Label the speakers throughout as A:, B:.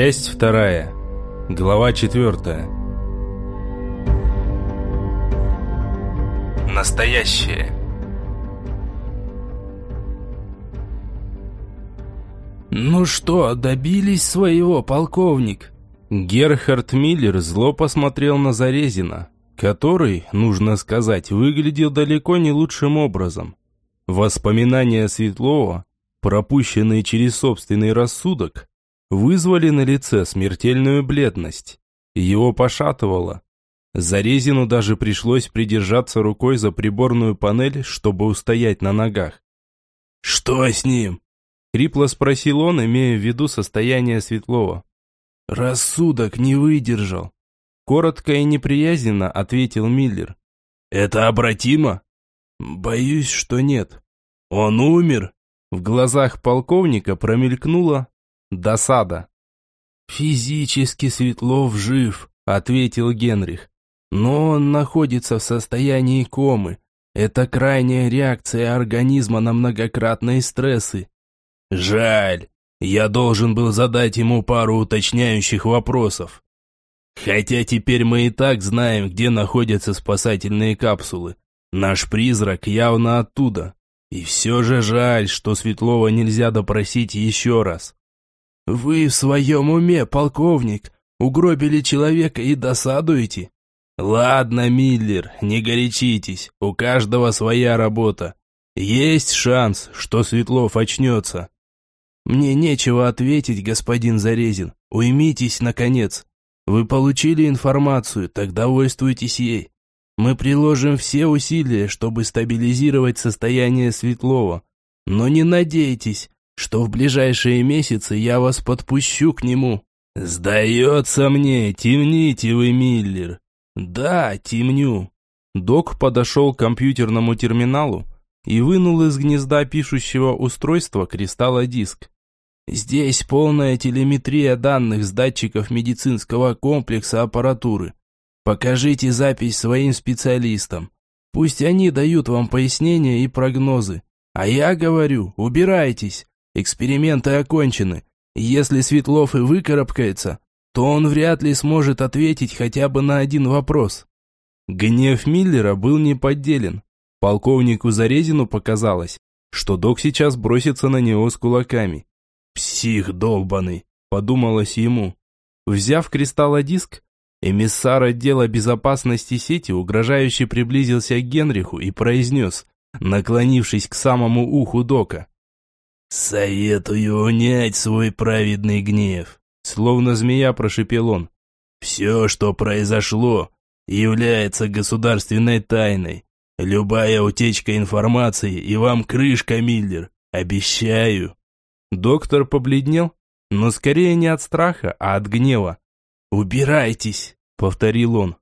A: Часть вторая. Глава четвертая. Настоящее.
B: «Ну что, добились своего, полковник?»
A: Герхард Миллер зло посмотрел на Зарезина, который, нужно сказать, выглядел далеко не лучшим образом. Воспоминания Светлова, пропущенные через собственный рассудок, вызвали на лице смертельную бледность. Его пошатывало. Зарезину даже пришлось придержаться рукой за приборную панель, чтобы устоять на ногах.
B: «Что с ним?»
A: — хрипло спросил он, имея в виду состояние Светлова.
B: «Рассудок не выдержал», —
A: коротко и неприязненно ответил Миллер.
B: «Это обратимо?»
A: «Боюсь, что нет».
B: «Он умер?»
A: В глазах полковника промелькнула досада.
B: «Физически Светлов жив», — ответил Генрих. «Но он находится в состоянии комы. Это крайняя реакция организма на многократные стрессы».
A: «Жаль. Я должен был задать ему пару уточняющих вопросов. Хотя теперь мы и так знаем, где находятся спасательные капсулы. Наш призрак явно оттуда. И все же жаль, что Светлова нельзя допросить еще раз.
B: «Вы в своем уме, полковник? Угробили человека и досадуете?»
A: «Ладно, Миллер, не горячитесь, у каждого своя работа. Есть шанс, что Светлов очнется».
B: «Мне нечего ответить, господин Зарезин. Уймитесь, наконец. Вы получили информацию, так довольствуйтесь ей. Мы приложим все усилия, чтобы стабилизировать состояние Светлова. Но не надейтесь, что в ближайшие месяцы я вас подпущу к нему».
A: «Сдается мне, темните вы, Миллер».
B: «Да, темню».
A: Док подошел к компьютерному терминалу и вынул из гнезда пишущего устройства кристаллодиск.
B: «Здесь полная телеметрия данных с датчиков медицинского комплекса аппаратуры. Покажите запись своим специалистам. Пусть они дают вам пояснения и прогнозы. А я говорю, убирайтесь. Эксперименты окончены. Если Светлов и выкарабкается, то он вряд ли сможет ответить хотя бы на один вопрос.
A: Гнев Миллера был неподделен. Полковнику Зарезину показалось, что док сейчас бросится на него с кулаками. «Псих долбанный!» – подумалось ему. Взяв кристаллодиск, Эмиссар отдела безопасности сети угрожающе приблизился к Генриху и произнес, наклонившись к самому уху Дока.
B: «Советую унять свой праведный гнев»,
A: словно змея прошипел он.
B: «Все, что произошло, является государственной тайной. Любая утечка информации, и вам крышка, Миллер. Обещаю».
A: Доктор побледнел, но скорее не от страха, а от гнева.
B: «Убирайтесь!» — повторил он.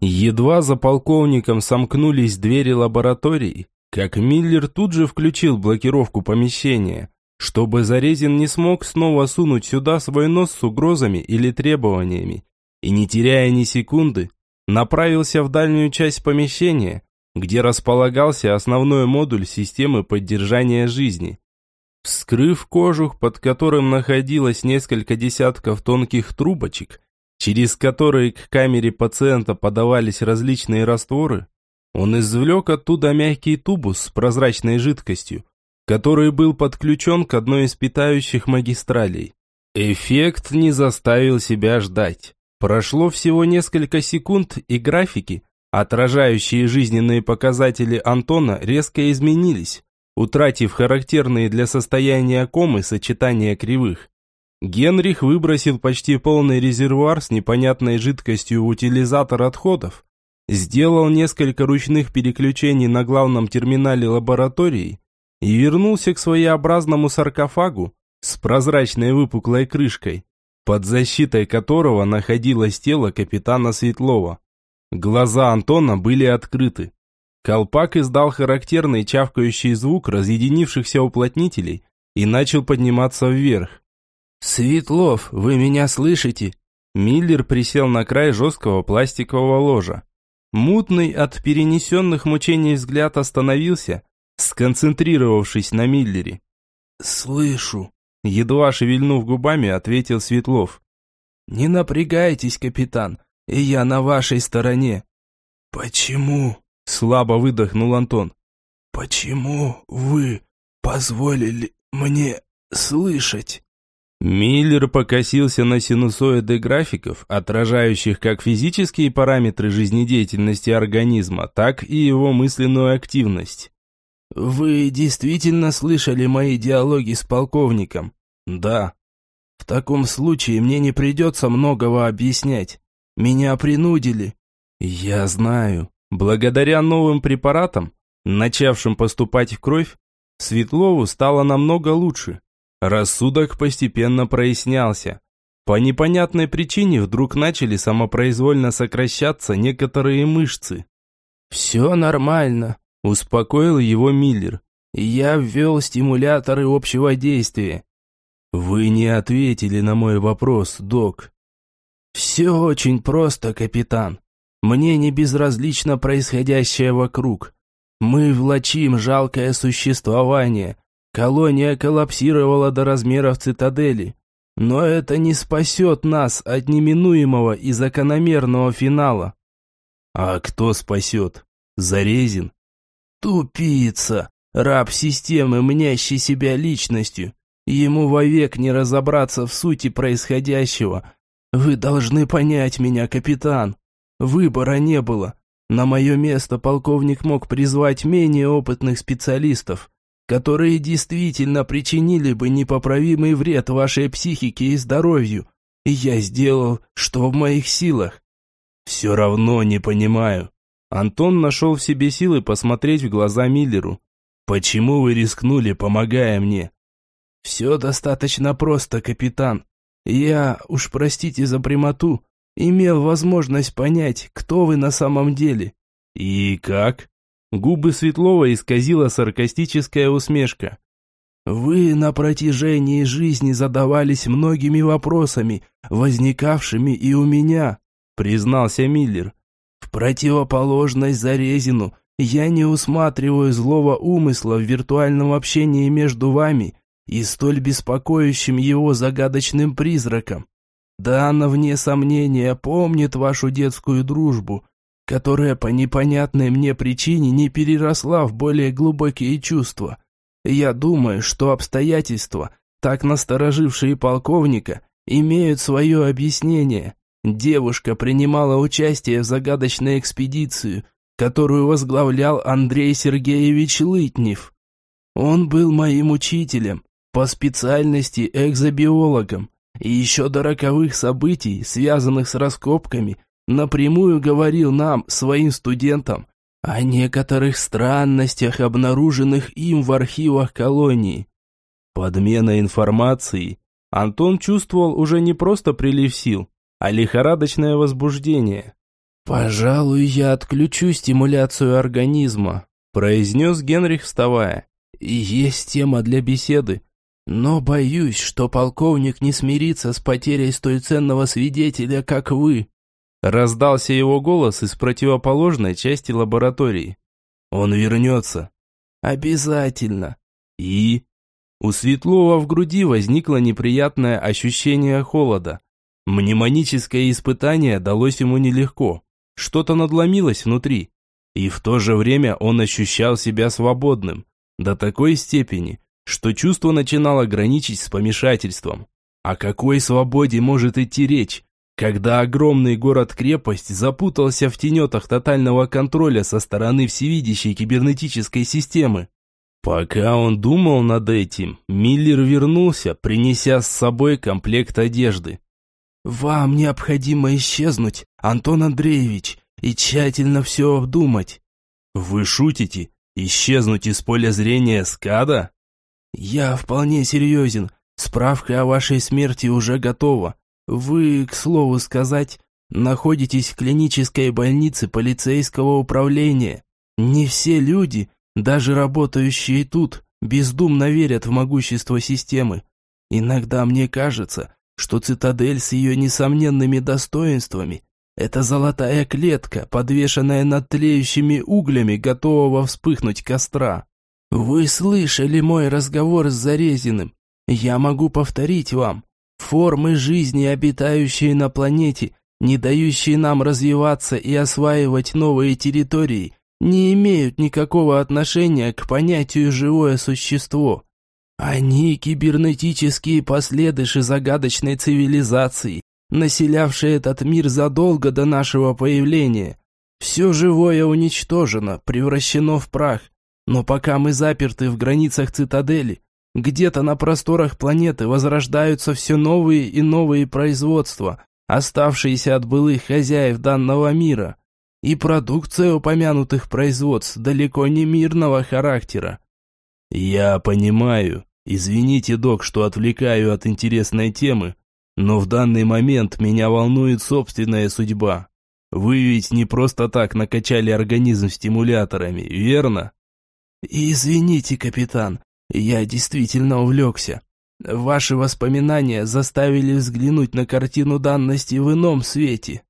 A: Едва за полковником сомкнулись двери лаборатории, как Миллер тут же включил блокировку помещения, чтобы Зарезин не смог снова сунуть сюда свой нос с угрозами или требованиями, и не теряя ни секунды, направился в дальнюю часть помещения, где располагался основной модуль системы поддержания жизни. Вскрыв кожух, под которым находилось несколько десятков тонких трубочек, через которые к камере пациента подавались различные растворы, он извлек оттуда мягкий тубус с прозрачной жидкостью, который был подключен к одной из питающих магистралей. Эффект не заставил себя ждать. Прошло всего несколько секунд, и графики, отражающие жизненные показатели Антона, резко изменились, утратив характерные для состояния комы сочетания кривых. Генрих выбросил почти полный резервуар с непонятной жидкостью в утилизатор отходов, сделал несколько ручных переключений на главном терминале лаборатории и вернулся к своеобразному саркофагу с прозрачной выпуклой крышкой, под защитой которого находилось тело капитана Светлова. Глаза Антона были открыты. Колпак издал характерный чавкающий звук разъединившихся уплотнителей и начал подниматься вверх.
B: «Светлов, вы меня слышите?»
A: Миллер присел на край жесткого пластикового ложа. Мутный от перенесенных мучений взгляд остановился, сконцентрировавшись на Миллере.
B: слышу», —
A: едва шевельнув губами, ответил Светлов.
B: «Не напрягайтесь, капитан, и я на вашей стороне». «Почему?» — слабо выдохнул Антон. «Почему вы позволили мне слышать?»
A: Миллер покосился на синусоиды графиков, отражающих как физические параметры жизнедеятельности организма, так и его мысленную активность.
B: «Вы действительно слышали мои диалоги с полковником?»
A: «Да».
B: «В таком случае мне не придется многого объяснять. Меня принудили».
A: «Я знаю. Благодаря новым препаратам, начавшим поступать в кровь, Светлову стало намного лучше. Рассудок постепенно прояснялся. По непонятной причине вдруг начали самопроизвольно сокращаться некоторые мышцы.
B: «Все нормально», – успокоил его Миллер. «Я ввел стимуляторы общего действия».
A: «Вы не ответили на мой вопрос, док».
B: «Все очень просто, капитан. Мне не безразлично происходящее вокруг. Мы влачим жалкое существование, Колония коллапсировала до размеров цитадели. Но это не спасет нас от неминуемого и закономерного финала.
A: А кто спасет? Зарезин?
B: Тупица, раб системы, мнящий себя личностью. Ему вовек не разобраться в сути происходящего. Вы должны понять меня, капитан. Выбора не было. На мое место полковник мог призвать менее опытных специалистов которые действительно причинили бы непоправимый вред вашей психике и здоровью. И я сделал, что в моих силах.
A: Все равно не понимаю. Антон нашел в себе силы посмотреть в глаза Миллеру. Почему вы рискнули, помогая мне?
B: Все достаточно просто, капитан. Я, уж простите за прямоту, имел возможность понять, кто вы на самом деле.
A: И как? Губы Светлова исказила саркастическая усмешка.
B: «Вы на протяжении жизни задавались многими вопросами, возникавшими и у меня», признался Миллер. «В противоположность Зарезину я не усматриваю злого умысла в виртуальном общении между вами и столь беспокоящим его загадочным призраком. Да, она вне сомнения помнит вашу детскую дружбу, которая по непонятной мне причине не переросла в более глубокие чувства. Я думаю, что обстоятельства, так насторожившие полковника, имеют свое объяснение. Девушка принимала участие в загадочной экспедиции, которую возглавлял Андрей Сергеевич Лытнев. Он был моим учителем, по специальности экзобиологом, и еще до роковых событий, связанных с раскопками, напрямую говорил нам, своим студентам, о некоторых странностях, обнаруженных им в архивах колонии.
A: Подмена информации. Антон чувствовал уже не просто прилив сил, а лихорадочное возбуждение.
B: «Пожалуй, я отключу стимуляцию организма», произнес Генрих, вставая. «Есть тема для беседы, но боюсь, что полковник не смирится с потерей столь ценного свидетеля, как вы».
A: Раздался его голос из противоположной части лаборатории. «Он вернется».
B: «Обязательно».
A: «И?» У Светлова в груди возникло неприятное ощущение холода. Мнемоническое испытание далось ему нелегко. Что-то надломилось внутри. И в то же время он ощущал себя свободным. До такой степени, что чувство начинало граничить с помешательством. О какой свободе может идти речь, когда огромный город-крепость запутался в тенетах тотального контроля со стороны всевидящей кибернетической системы. Пока он думал над этим, Миллер вернулся, принеся с собой комплект одежды.
B: «Вам необходимо исчезнуть, Антон Андреевич, и тщательно все обдумать».
A: «Вы шутите? Исчезнуть из поля зрения скада?»
B: «Я вполне серьезен. Справка о вашей смерти уже готова. Вы, к слову сказать, находитесь в клинической больнице полицейского управления. Не все люди, даже работающие тут, бездумно верят в могущество системы. Иногда мне кажется, что цитадель с ее несомненными достоинствами – это золотая клетка, подвешенная над тлеющими углями, готового вспыхнуть костра. Вы слышали мой разговор с Зарезиным. Я могу повторить вам. Формы жизни, обитающие на планете, не дающие нам развиваться и осваивать новые территории, не имеют никакого отношения к понятию «живое существо». Они кибернетические последыши загадочной цивилизации, населявшей этот мир задолго до нашего появления. Все живое уничтожено, превращено в прах, но пока мы заперты в границах цитадели, где-то на просторах планеты возрождаются все новые и новые производства, оставшиеся от былых хозяев данного мира. И продукция упомянутых производств далеко не мирного характера.
A: Я понимаю. Извините, док, что отвлекаю от интересной темы, но в данный момент меня волнует собственная судьба. Вы ведь не просто так накачали организм стимуляторами, верно?
B: «Извините, капитан, я действительно увлекся. Ваши воспоминания заставили взглянуть на картину данности в ином свете».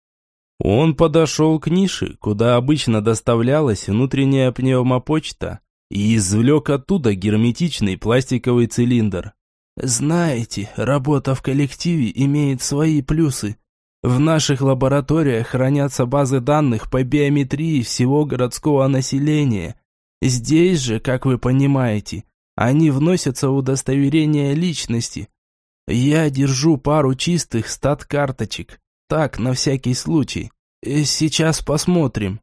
A: Он подошел к нише, куда обычно доставлялась внутренняя пневмопочта, и извлек оттуда герметичный пластиковый цилиндр.
B: «Знаете, работа в коллективе имеет свои плюсы. В наших лабораториях хранятся базы данных по биометрии всего городского населения, Здесь же, как вы понимаете, они вносятся в удостоверение личности. Я держу пару чистых стат-карточек. Так, на всякий случай. Э, сейчас посмотрим.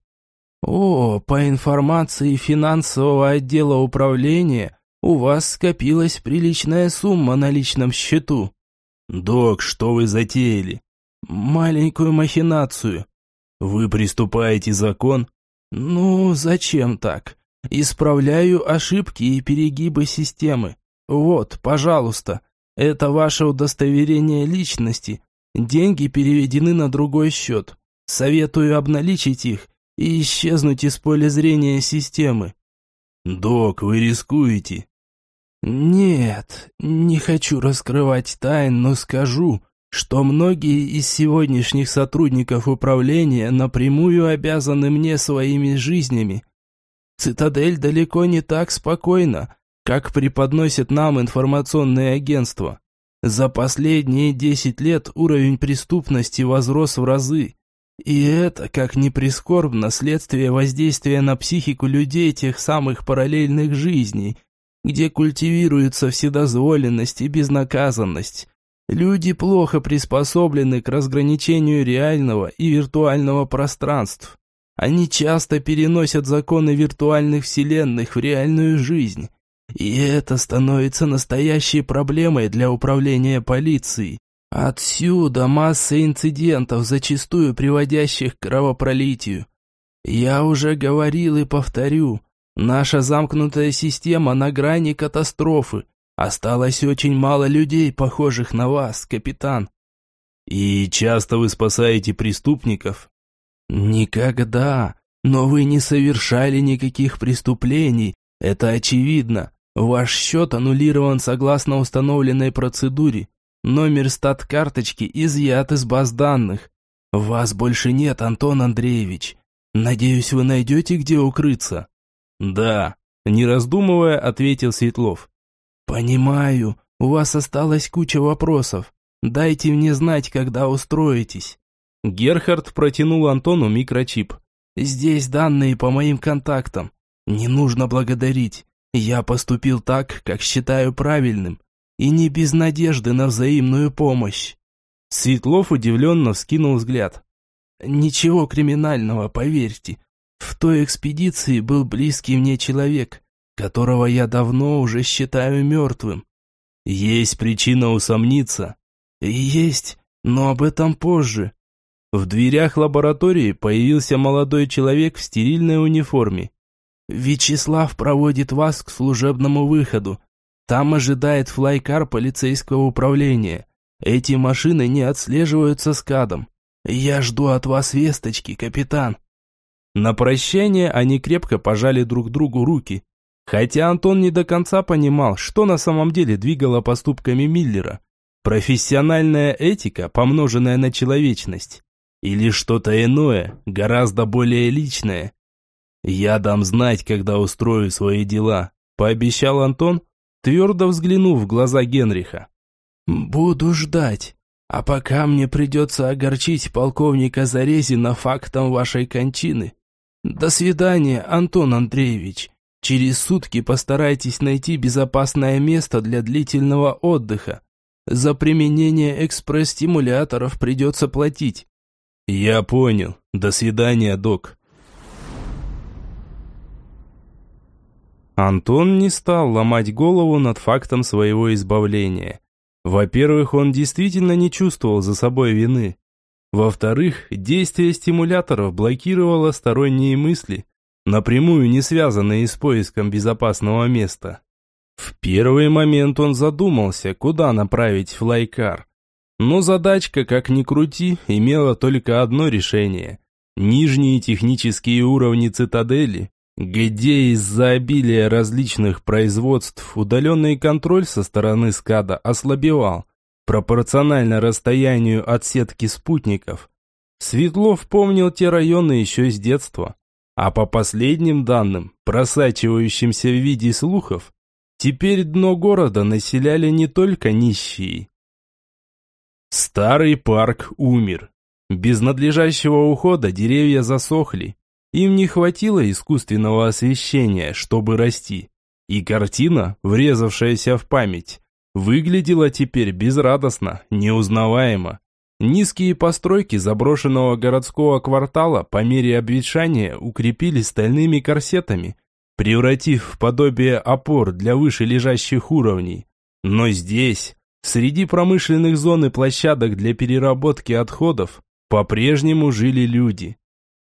B: О, по информации финансового отдела управления, у вас скопилась приличная сумма на личном счету.
A: Док, что вы затеяли?
B: Маленькую махинацию.
A: Вы приступаете закон?
B: Ну, зачем так? Исправляю ошибки и перегибы системы. Вот, пожалуйста, это ваше удостоверение личности. Деньги переведены на другой счет. Советую обналичить их и исчезнуть из поля зрения системы.
A: Док, вы рискуете.
B: Нет, не хочу раскрывать тайн, но скажу, что многие из сегодняшних сотрудников управления напрямую обязаны мне своими жизнями Цитадель далеко не так спокойна, как преподносит нам информационные агентства. За последние 10 лет уровень преступности возрос в разы. И это, как ни прискорбно, следствие воздействия на психику людей тех самых параллельных жизней, где культивируется вседозволенность и безнаказанность. Люди плохо приспособлены к разграничению реального и виртуального пространств. Они часто переносят законы виртуальных вселенных в реальную жизнь. И это становится настоящей проблемой для управления полицией. Отсюда масса инцидентов, зачастую приводящих к кровопролитию. Я уже говорил и повторю, наша замкнутая система на грани катастрофы. Осталось очень мало людей, похожих на вас, капитан.
A: И часто вы спасаете преступников?
B: «Никогда! Но вы не совершали никаких преступлений, это очевидно. Ваш счет аннулирован согласно установленной процедуре. Номер стат-карточки изъят из баз данных. Вас больше нет, Антон Андреевич. Надеюсь, вы найдете, где укрыться?»
A: «Да», – не раздумывая, ответил Светлов.
B: «Понимаю, у вас осталась куча вопросов. Дайте мне знать, когда устроитесь».
A: Герхард протянул Антону микрочип.
B: «Здесь данные по моим контактам. Не нужно благодарить. Я поступил так, как считаю правильным. И не без надежды на взаимную помощь».
A: Светлов удивленно вскинул взгляд.
B: «Ничего криминального, поверьте. В той экспедиции был близкий мне человек, которого я давно уже считаю мертвым.
A: Есть причина усомниться?»
B: «Есть, но об этом позже.
A: В дверях лаборатории появился молодой человек в стерильной униформе.
B: «Вячеслав проводит вас к служебному выходу. Там ожидает флайкар полицейского управления. Эти машины не отслеживаются скадом. Я жду от вас весточки, капитан».
A: На прощание они крепко пожали друг другу руки. Хотя Антон не до конца понимал, что на самом деле двигало поступками Миллера. Профессиональная этика, помноженная на человечность. Или что-то иное, гораздо более личное. Я дам знать, когда устрою свои дела. пообещал Антон, твердо взглянув в глаза Генриха.
B: «Буду ждать. А пока мне придется огорчить полковника Зарезина фактом вашей кончины. До свидания, Антон Андреевич. Через сутки постарайтесь найти безопасное место для длительного отдыха. За применение экспресс-стимуляторов придется платить».
A: «Я понял. До свидания, док». Антон не стал ломать голову над фактом своего избавления. Во-первых, он действительно не чувствовал за собой вины. Во-вторых, действие стимуляторов блокировало сторонние мысли, напрямую не связанные с поиском безопасного места. В первый момент он задумался, куда направить флайкар. Но задачка, как ни крути, имела только одно решение. Нижние технические уровни цитадели где из-за обилия различных производств удаленный контроль со стороны скада ослабевал, пропорционально расстоянию от сетки спутников. Светлов помнил те районы еще с детства, а по последним данным, просачивающимся в виде слухов, теперь дно города населяли не только нищие. Старый парк умер. Без надлежащего ухода деревья засохли, им не хватило искусственного освещения, чтобы расти. И картина, врезавшаяся в память, выглядела теперь безрадостно, неузнаваемо. Низкие постройки заброшенного городского квартала по мере обветшания укрепили стальными корсетами, превратив в подобие опор для выше лежащих уровней. Но здесь, среди промышленных зон и площадок для переработки отходов, по-прежнему жили люди.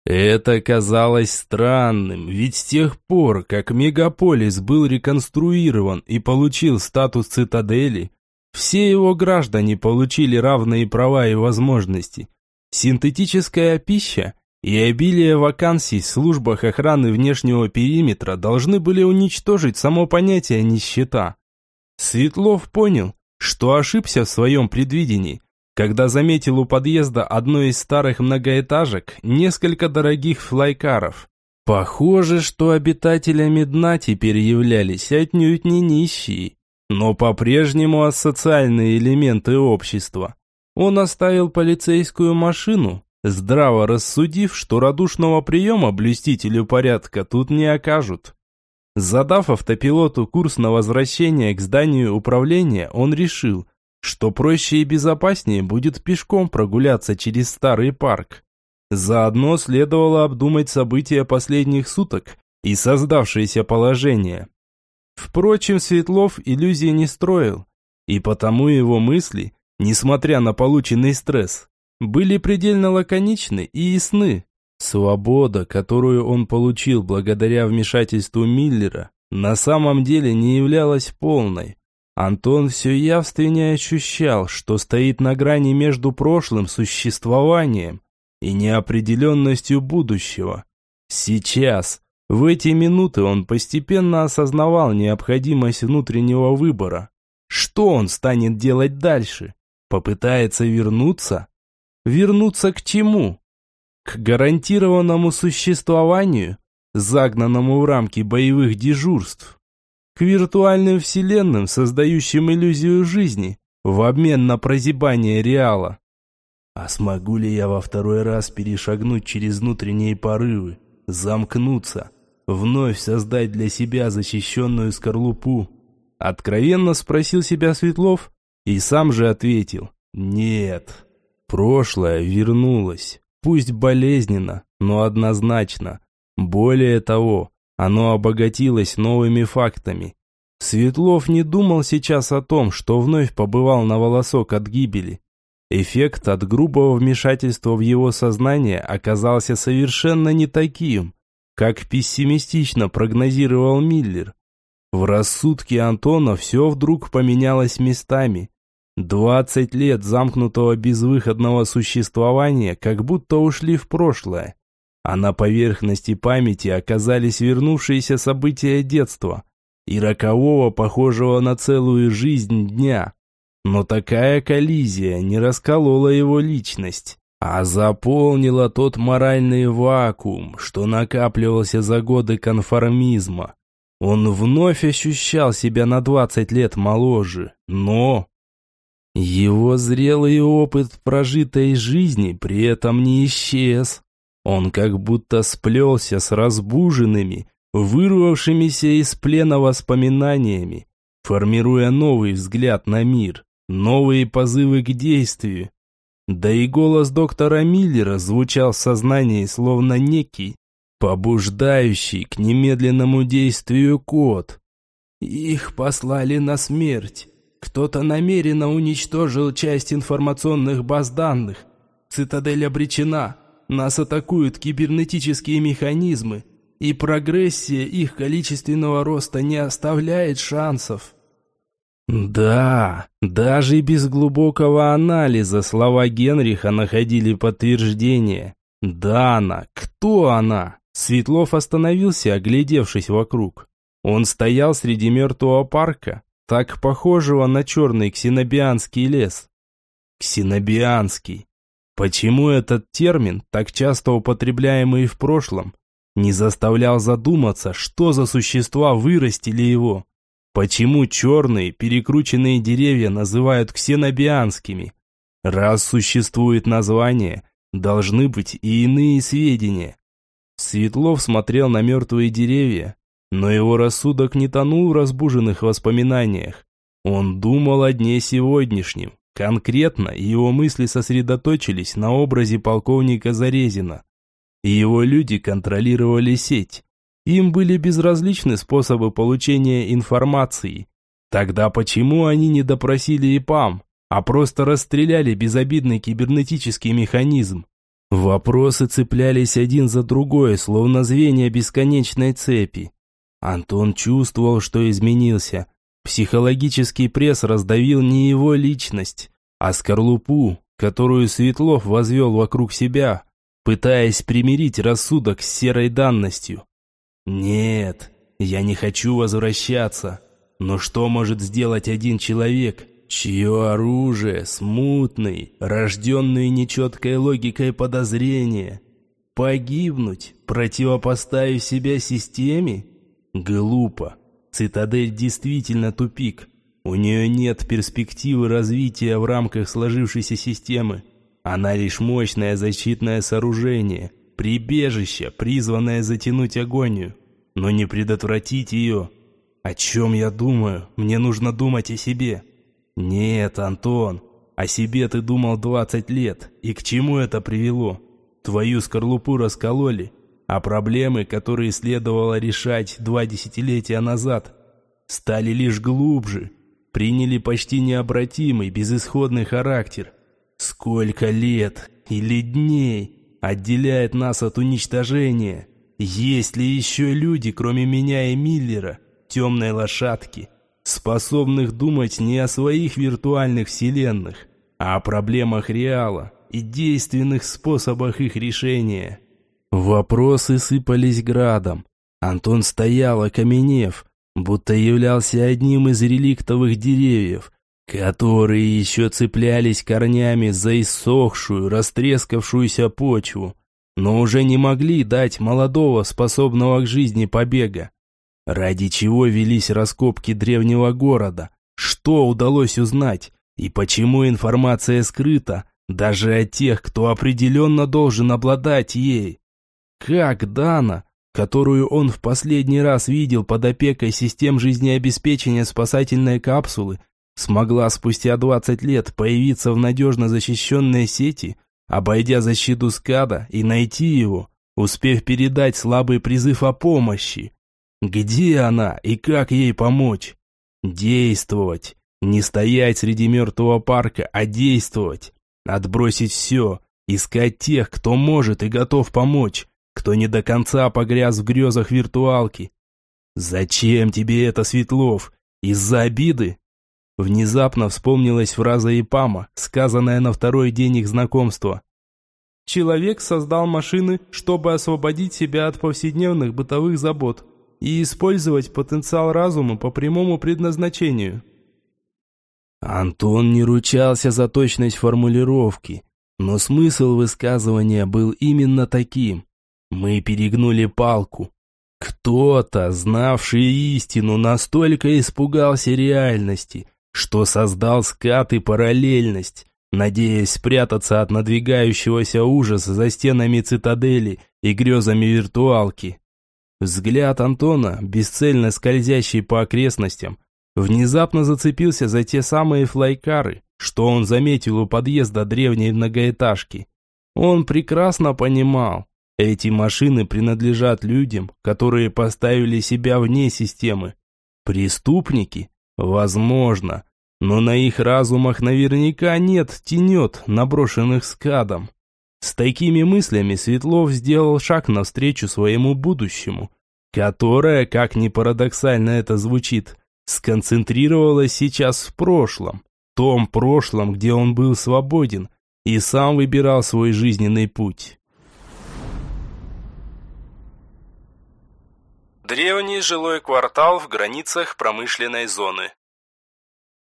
A: Это казалось странным, ведь с тех пор, как мегаполис был реконструирован и получил статус цитадели, все его граждане получили равные права и возможности. Синтетическая пища и обилие вакансий в службах охраны внешнего периметра должны были уничтожить само понятие нищета. Светлов понял, что ошибся в своем предвидении – когда заметил у подъезда одной из старых многоэтажек несколько дорогих флайкаров. Похоже, что обитателями дна теперь являлись отнюдь не нищие, но по-прежнему асоциальные элементы общества. Он оставил полицейскую машину, здраво рассудив, что радушного приема блюстителю порядка тут не окажут. Задав автопилоту курс на возвращение к зданию управления, он решил – что проще и безопаснее будет пешком прогуляться через старый парк. Заодно следовало обдумать события последних суток и создавшееся положение. Впрочем, Светлов иллюзий не строил, и потому его мысли, несмотря на полученный стресс, были предельно лаконичны и ясны. Свобода, которую он получил благодаря вмешательству Миллера, на самом деле не являлась полной. Антон все явственнее ощущал, что стоит на грани между прошлым существованием и неопределенностью будущего. Сейчас, в эти минуты он постепенно осознавал необходимость внутреннего выбора. Что он станет делать дальше? Попытается вернуться? Вернуться к чему? К гарантированному существованию, загнанному в рамки боевых дежурств? к виртуальным вселенным, создающим иллюзию жизни, в обмен на прозябание реала. А смогу ли я во второй раз перешагнуть через внутренние порывы, замкнуться, вновь создать для себя защищенную скорлупу? Откровенно спросил себя Светлов и сам же ответил «Нет». Прошлое вернулось, пусть болезненно, но однозначно. Более того, оно обогатилось новыми фактами. Светлов не думал сейчас о том, что вновь побывал на волосок от гибели. Эффект от грубого вмешательства в его сознание оказался совершенно не таким, как пессимистично прогнозировал Миллер. В рассудке Антона все вдруг поменялось местами. Двадцать лет замкнутого безвыходного существования как будто ушли в прошлое а на поверхности памяти оказались вернувшиеся события детства и рокового, похожего на целую жизнь дня. Но такая коллизия не расколола его личность, а заполнила тот моральный вакуум, что накапливался за годы конформизма. Он вновь ощущал себя на 20 лет моложе, но... Его зрелый опыт прожитой жизни при этом не исчез. Он как будто сплелся с разбуженными, вырвавшимися из плена воспоминаниями, формируя новый взгляд на мир, новые позывы к действию. Да и голос доктора Миллера звучал в сознании словно некий, побуждающий к немедленному действию код. Их послали на смерть. Кто-то намеренно уничтожил часть информационных баз данных. Цитадель обречена. Нас атакуют кибернетические механизмы, и прогрессия их количественного роста не оставляет шансов. Да, даже без глубокого анализа слова Генриха находили подтверждение. Да она, кто она? Светлов остановился, оглядевшись вокруг. Он стоял среди мертвого парка, так похожего на черный ксенобианский лес. Ксенобианский. Почему этот термин, так часто употребляемый в прошлом, не заставлял задуматься, что за существа вырастили его? Почему черные, перекрученные деревья называют ксенобианскими? Раз существует название, должны быть и иные сведения. Светлов смотрел на мертвые деревья, но его рассудок не тонул в разбуженных воспоминаниях. Он думал о дне сегодняшнем. Конкретно его мысли сосредоточились на образе полковника Зарезина. Его люди контролировали сеть. Им были безразличны способы получения информации. Тогда почему они не допросили ИПАМ, а просто расстреляли безобидный кибернетический механизм? Вопросы цеплялись один за другой, словно звенья бесконечной цепи. Антон чувствовал, что изменился. Психологический пресс раздавил не его личность, а скорлупу, которую Светлов возвел вокруг себя, пытаясь примирить рассудок с серой данностью. «Нет, я не хочу возвращаться. Но что может сделать один человек, чье оружие смутный, рожденный нечеткой логикой подозрения. Погибнуть, противопоставив себя системе? Глупо. Цитадель действительно тупик. У нее нет перспективы развития в рамках сложившейся системы. Она лишь мощное защитное сооружение, прибежище, призванное затянуть агонию, но не предотвратить ее. О чем я думаю? Мне нужно думать о себе. «Нет, Антон, о себе ты думал двадцать лет, и к чему это привело? Твою скорлупу раскололи, а проблемы, которые следовало решать два десятилетия назад, стали лишь глубже, приняли почти необратимый, безысходный характер. Сколько лет или дней отделяет нас от уничтожения? Есть ли еще люди, кроме меня и Миллера, темной лошадки?» способных думать не о своих виртуальных вселенных, а о проблемах реала и действенных способах их решения. Вопросы сыпались градом. Антон стоял, окаменев, будто являлся одним из реликтовых деревьев, которые еще цеплялись корнями за иссохшую, растрескавшуюся почву, но уже не могли дать молодого, способного к жизни побега. Ради чего велись раскопки древнего города? Что удалось узнать? И почему информация скрыта, даже от тех, кто определенно должен обладать ей? Как Дана, которую он в последний раз видел под опекой систем жизнеобеспечения спасательной капсулы, смогла спустя 20 лет появиться в надежно защищенной сети, обойдя защиту скада и найти его, успев передать слабый призыв о помощи? Где она и как ей помочь? Действовать. Не стоять среди мертвого парка, а действовать. Отбросить все. Искать тех, кто может и готов помочь. Кто не до конца погряз в грезах виртуалки. «Зачем тебе это, Светлов? Из-за обиды?» Внезапно вспомнилась фраза Ипама, сказанная на второй день их знакомства. «Человек создал машины, чтобы освободить себя от повседневных бытовых забот и использовать потенциал разума по прямому предназначению. Антон не ручался за точность формулировки, но смысл высказывания был именно таким. Мы перегнули палку.
B: Кто-то, знавший истину, настолько испугался реальности, что создал скат и параллельность, надеясь спрятаться от надвигающегося ужаса за стенами цитадели и грезами виртуалки. Взгляд Антона, бесцельно скользящий по окрестностям, внезапно зацепился за те самые флайкары, что он заметил у подъезда древней многоэтажки. Он прекрасно понимал, эти машины принадлежат людям, которые поставили себя вне системы. Преступники? Возможно. Но на их разумах наверняка нет тенет, наброшенных скадом. С такими мыслями Светлов сделал шаг навстречу своему будущему, которое, как ни парадоксально это звучит, сконцентрировалось сейчас в прошлом, том прошлом, где он был свободен и сам выбирал свой жизненный путь.
A: Древний жилой квартал в границах промышленной зоны.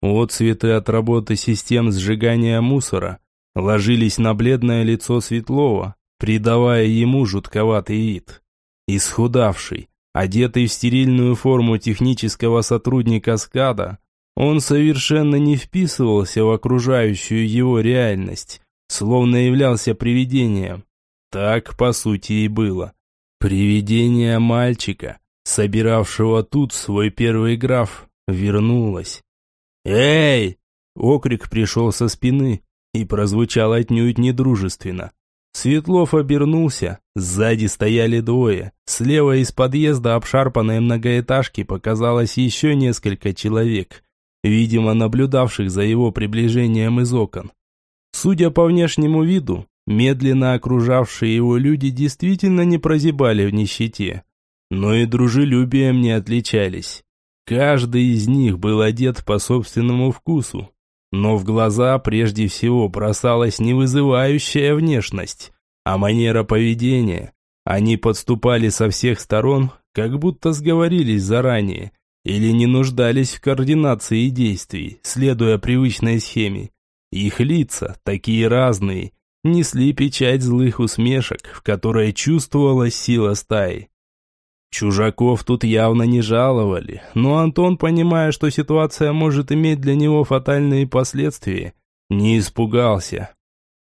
B: Отцветы от работы систем сжигания мусора ложились на бледное лицо Светлова, придавая ему жутковатый вид. Исхудавший, одетый в стерильную форму технического сотрудника СКАДа, он совершенно не вписывался в окружающую его реальность, словно являлся привидением. Так, по сути, и было. Привидение мальчика, собиравшего тут свой первый граф, вернулась. «Эй!» Окрик пришел со спины и прозвучал отнюдь недружественно. Светлов обернулся, сзади стояли двое. Слева из подъезда обшарпанной многоэтажки показалось еще несколько человек, видимо, наблюдавших за его приближением из окон. Судя по внешнему виду, медленно окружавшие его люди действительно не прозябали в нищете но и дружелюбием не отличались. Каждый из них был одет по собственному вкусу, но в глаза прежде всего бросалась не вызывающая внешность, а манера поведения. Они подступали со всех сторон, как будто сговорились заранее, или не нуждались в координации действий, следуя привычной схеме. Их лица, такие разные, несли печать злых усмешек, в которой чувствовалась сила стаи. Чужаков тут явно не жаловали, но Антон, понимая, что ситуация может иметь для него фатальные последствия, не испугался.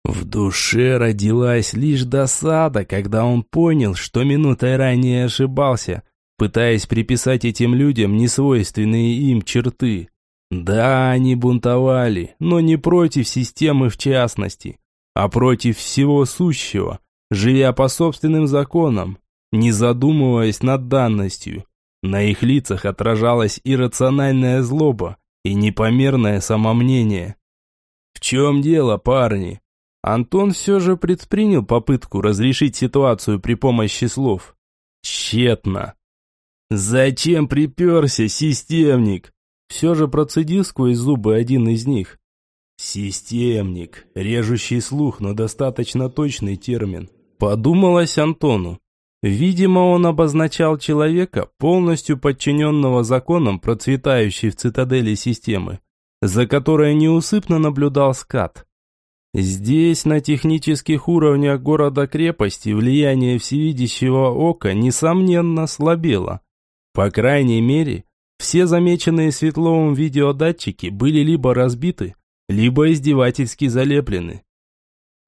B: В душе родилась лишь досада, когда он понял, что минутой ранее ошибался, пытаясь приписать этим людям несвойственные им черты. Да, они бунтовали, но не против системы в частности, а против всего сущего, живя по собственным законам, не задумываясь над данностью. На их лицах отражалась иррациональная злоба и непомерное самомнение. В чем дело, парни? Антон все же предпринял попытку разрешить ситуацию при помощи слов. Тщетно. «Зачем приперся, системник?» Все же процедил сквозь зубы один из них. «Системник, режущий слух, но достаточно точный термин», подумалось Антону. Видимо, он обозначал человека, полностью подчиненного законам процветающей в цитадели системы, за которой неусыпно наблюдал скат. Здесь, на технических уровнях города-крепости, влияние всевидящего ока, несомненно, слабело. По крайней мере, все замеченные Светловым видеодатчики были либо разбиты, либо издевательски залеплены.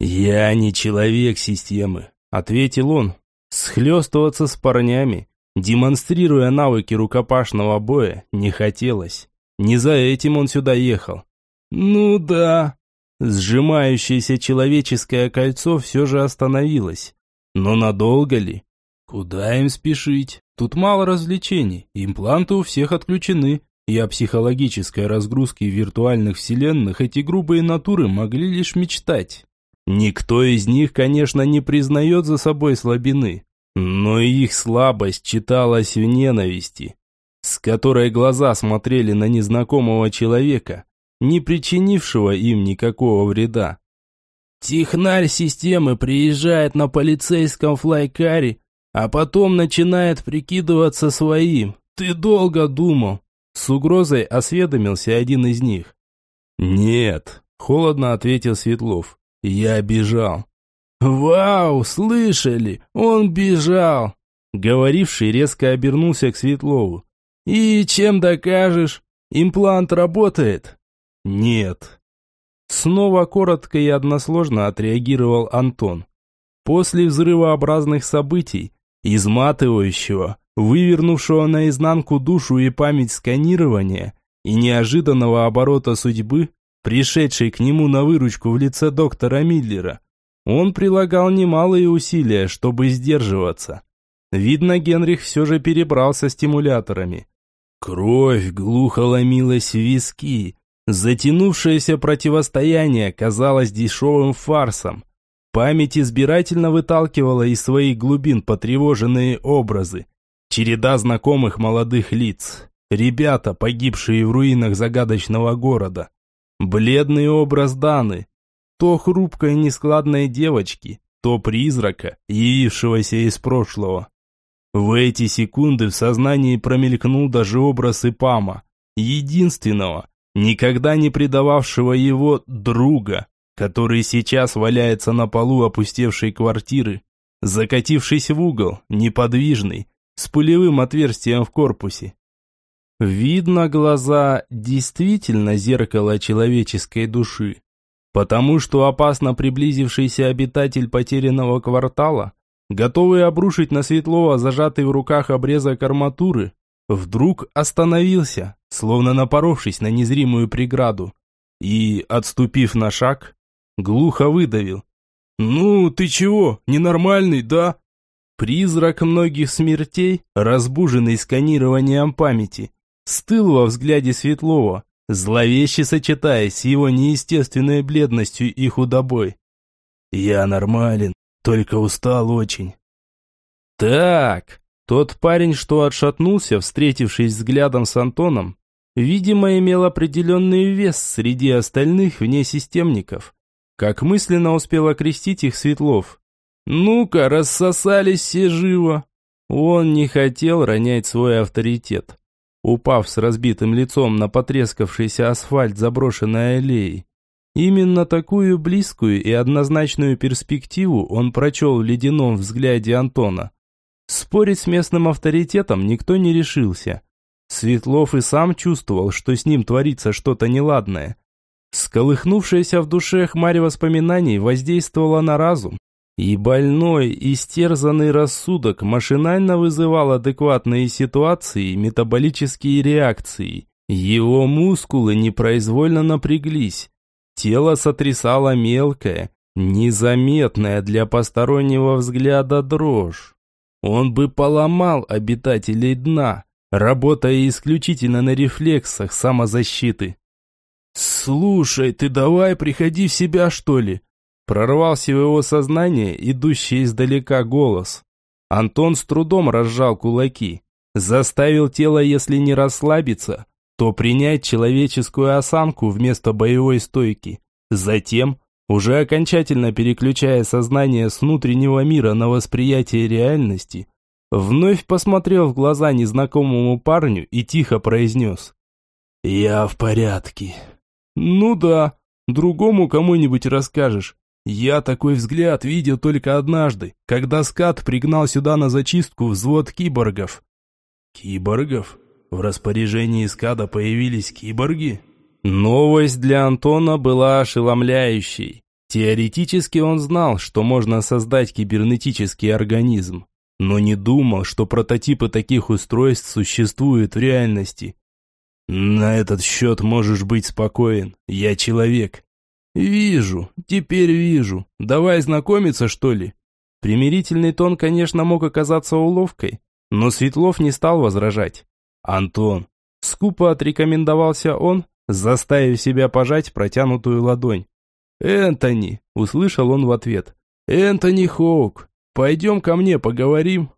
B: «Я не человек системы», — ответил он, Схлестываться с парнями, демонстрируя навыки рукопашного боя, не хотелось. Не за этим он сюда ехал. Ну да. Сжимающееся человеческое кольцо все же остановилось. Но надолго ли? Куда им спешить? Тут мало развлечений, импланты у всех отключены. И о психологической разгрузке виртуальных вселенных эти грубые натуры могли лишь мечтать. Никто из них, конечно, не признает за собой слабины, но их слабость читалась в ненависти, с которой глаза смотрели на незнакомого человека, не причинившего им никакого вреда. Технарь системы приезжает на полицейском флайкаре, а потом начинает прикидываться своим. Ты долго думал. С угрозой осведомился один из них. «Нет», — холодно ответил Светлов. Я бежал. «Вау, слышали? Он бежал!»
A: Говоривший резко обернулся к Светлову.
B: «И чем докажешь? Имплант работает?»
A: «Нет». Снова коротко и односложно отреагировал Антон. После взрывообразных событий, изматывающего, вывернувшего наизнанку душу и память сканирования и неожиданного оборота судьбы, пришедшей к нему на выручку в лице доктора Миллера, он прилагал немалые усилия, чтобы сдерживаться. Видно, Генрих все же перебрался стимуляторами. Кровь глухо ломилась в виски. Затянувшееся противостояние казалось дешевым фарсом. Память избирательно выталкивала из своих глубин потревоженные образы. Череда знакомых молодых лиц. Ребята, погибшие в руинах загадочного города. Бледный образ Даны. То хрупкой нескладной девочки, то призрака, явившегося из прошлого. В эти секунды в сознании промелькнул даже образ Ипама, единственного, никогда не предававшего его друга, который сейчас валяется на полу опустевшей квартиры, закатившись в угол, неподвижный, с пулевым отверстием в корпусе. Видно, глаза действительно зеркало человеческой души, потому что опасно приблизившийся обитатель потерянного квартала готовый обрушить на Светлова зажатый в руках обрезок арматуры, вдруг остановился, словно напоровшись на незримую преграду, и, отступив на шаг, глухо выдавил. «Ну, ты чего, ненормальный, да?» Призрак многих смертей, разбуженный сканированием памяти, стыл во взгляде Светлова, зловеще сочетаясь с его неестественной бледностью и худобой. «Я нормален, только устал очень. Так, тот парень, что отшатнулся, встретившись взглядом с Антоном, видимо, имел определенный вес среди остальных внесистемников. Как мысленно успел окрестить их Светлов. Ну-ка, рассосались все живо. Он не хотел ронять свой авторитет. Упав с разбитым лицом на потрескавшийся асфальт заброшенной аллеи, Именно такую близкую и однозначную перспективу он прочел в ледяном взгляде Антона. Спорить с местным авторитетом никто не решился. Светлов и сам чувствовал, что с ним творится что-то неладное. Сколыхнувшаяся в душе хмарь воспоминаний воздействовала на разум, и больной, истерзанный рассудок машинально вызывал адекватные ситуации метаболические реакции. Его мускулы непроизвольно напряглись, Тело сотрясало мелкое, незаметная для постороннего взгляда дрожь. Он бы поломал обитателей дна, работая исключительно на рефлексах самозащиты. «Слушай, ты давай приходи в себя, что ли?» Прорвался в его сознание идущий издалека голос. Антон с трудом разжал кулаки, заставил тело, если не расслабиться, то принять человеческую осанку вместо боевой стойки. Затем, уже окончательно переключая сознание с внутреннего мира на восприятие реальности, вновь посмотрел в глаза незнакомому парню и тихо произнес «Я в порядке». «Ну да, другому кому-нибудь расскажешь. Я такой взгляд видел только однажды, когда скат пригнал сюда на зачистку взвод киборгов». «Киборгов?» В распоряжении скада появились киборги? Новость для Антона была ошеломляющей. Теоретически он знал, что можно создать кибернетический организм, но не думал, что прототипы таких устройств существуют в реальности. На этот счет можешь быть спокоен, я человек. Вижу, теперь вижу. Давай знакомиться, что ли? Примирительный тон, конечно, мог оказаться уловкой, но Светлов не стал возражать. «Антон!» Скупо отрекомендовался он, заставив себя пожать протянутую ладонь. «Энтони!» – услышал он в ответ. «Энтони Хоук, пойдем ко мне поговорим».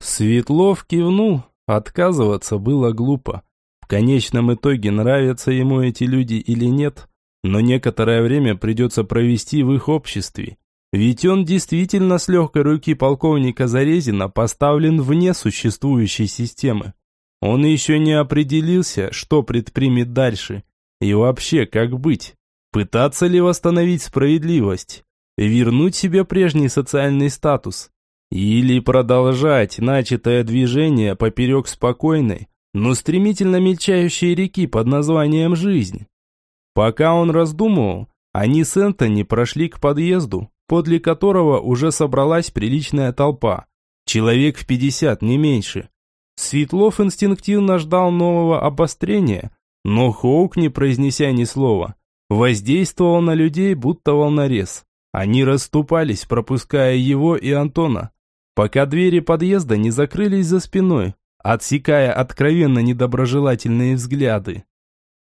A: Светлов кивнул, отказываться было глупо. В конечном итоге нравятся ему эти люди или нет, но некоторое время придется провести в их обществе. Ведь он действительно с легкой руки полковника Зарезина поставлен вне существующей системы. Он еще не определился, что предпримет дальше. И вообще, как быть? Пытаться ли восстановить справедливость? Вернуть себе прежний социальный статус? Или продолжать начатое движение поперек спокойной, но стремительно мельчающей реки под названием «Жизнь». Пока он раздумывал, они с Энтони прошли к подъезду, подле которого уже собралась приличная толпа. Человек в пятьдесят, не меньше. Светлов инстинктивно ждал нового обострения, но Хоук, не произнеся ни слова, воздействовал на людей, будто волнорез. Они расступались, пропуская его и Антона, пока двери подъезда не закрылись за спиной, отсекая откровенно недоброжелательные взгляды.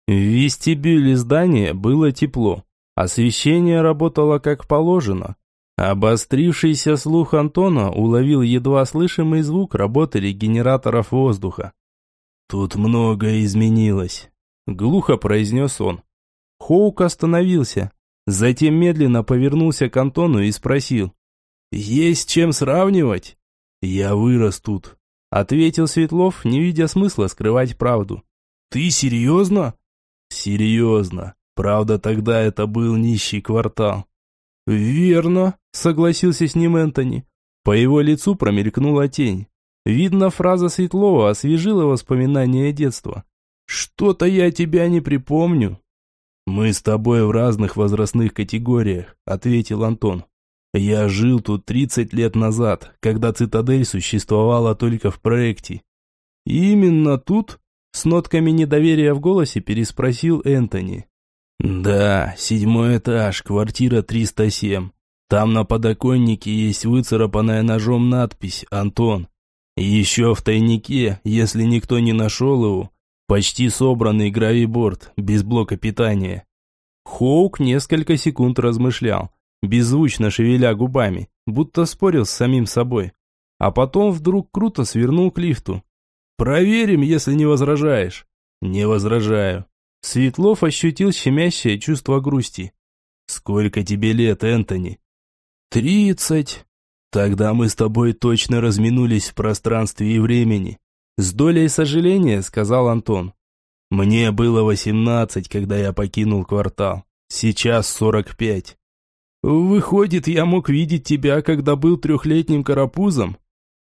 A: В вестибюле здания было тепло. Освещение работало как положено. Обострившийся слух Антона уловил едва слышимый звук работы генераторов воздуха. «Тут многое изменилось», — глухо произнес он. Хоук остановился, затем медленно повернулся к Антону и спросил. «Есть чем сравнивать?» «Я вырос тут», — ответил Светлов, не видя смысла скрывать правду. «Ты серьезно?» «Серьезно. Правда, тогда это был нищий квартал». «Верно», — согласился с ним Энтони. По его лицу промелькнула тень. Видно, фраза Светлова освежила воспоминания детства. «Что-то я тебя не припомню». «Мы с тобой в разных возрастных категориях», — ответил Антон. «Я жил тут 30 лет назад, когда цитадель существовала только в проекте». «Именно тут?» С нотками недоверия в голосе переспросил Энтони. «Да, седьмой этаж, квартира 307. Там на подоконнике есть выцарапанная ножом надпись «Антон». Еще в тайнике, если никто не нашел его, почти собранный гравиборд, без блока питания». Хоук несколько секунд размышлял, беззвучно шевеля губами, будто спорил с самим собой. А потом вдруг круто свернул к лифту. Проверим, если не возражаешь. Не возражаю. Светлов ощутил щемящее чувство грусти. Сколько тебе лет, Энтони? Тридцать. Тогда мы с тобой точно разминулись в пространстве и времени. С долей сожаления, сказал Антон. Мне было восемнадцать, когда я покинул квартал. Сейчас сорок пять. Выходит, я мог видеть тебя, когда был трехлетним карапузом?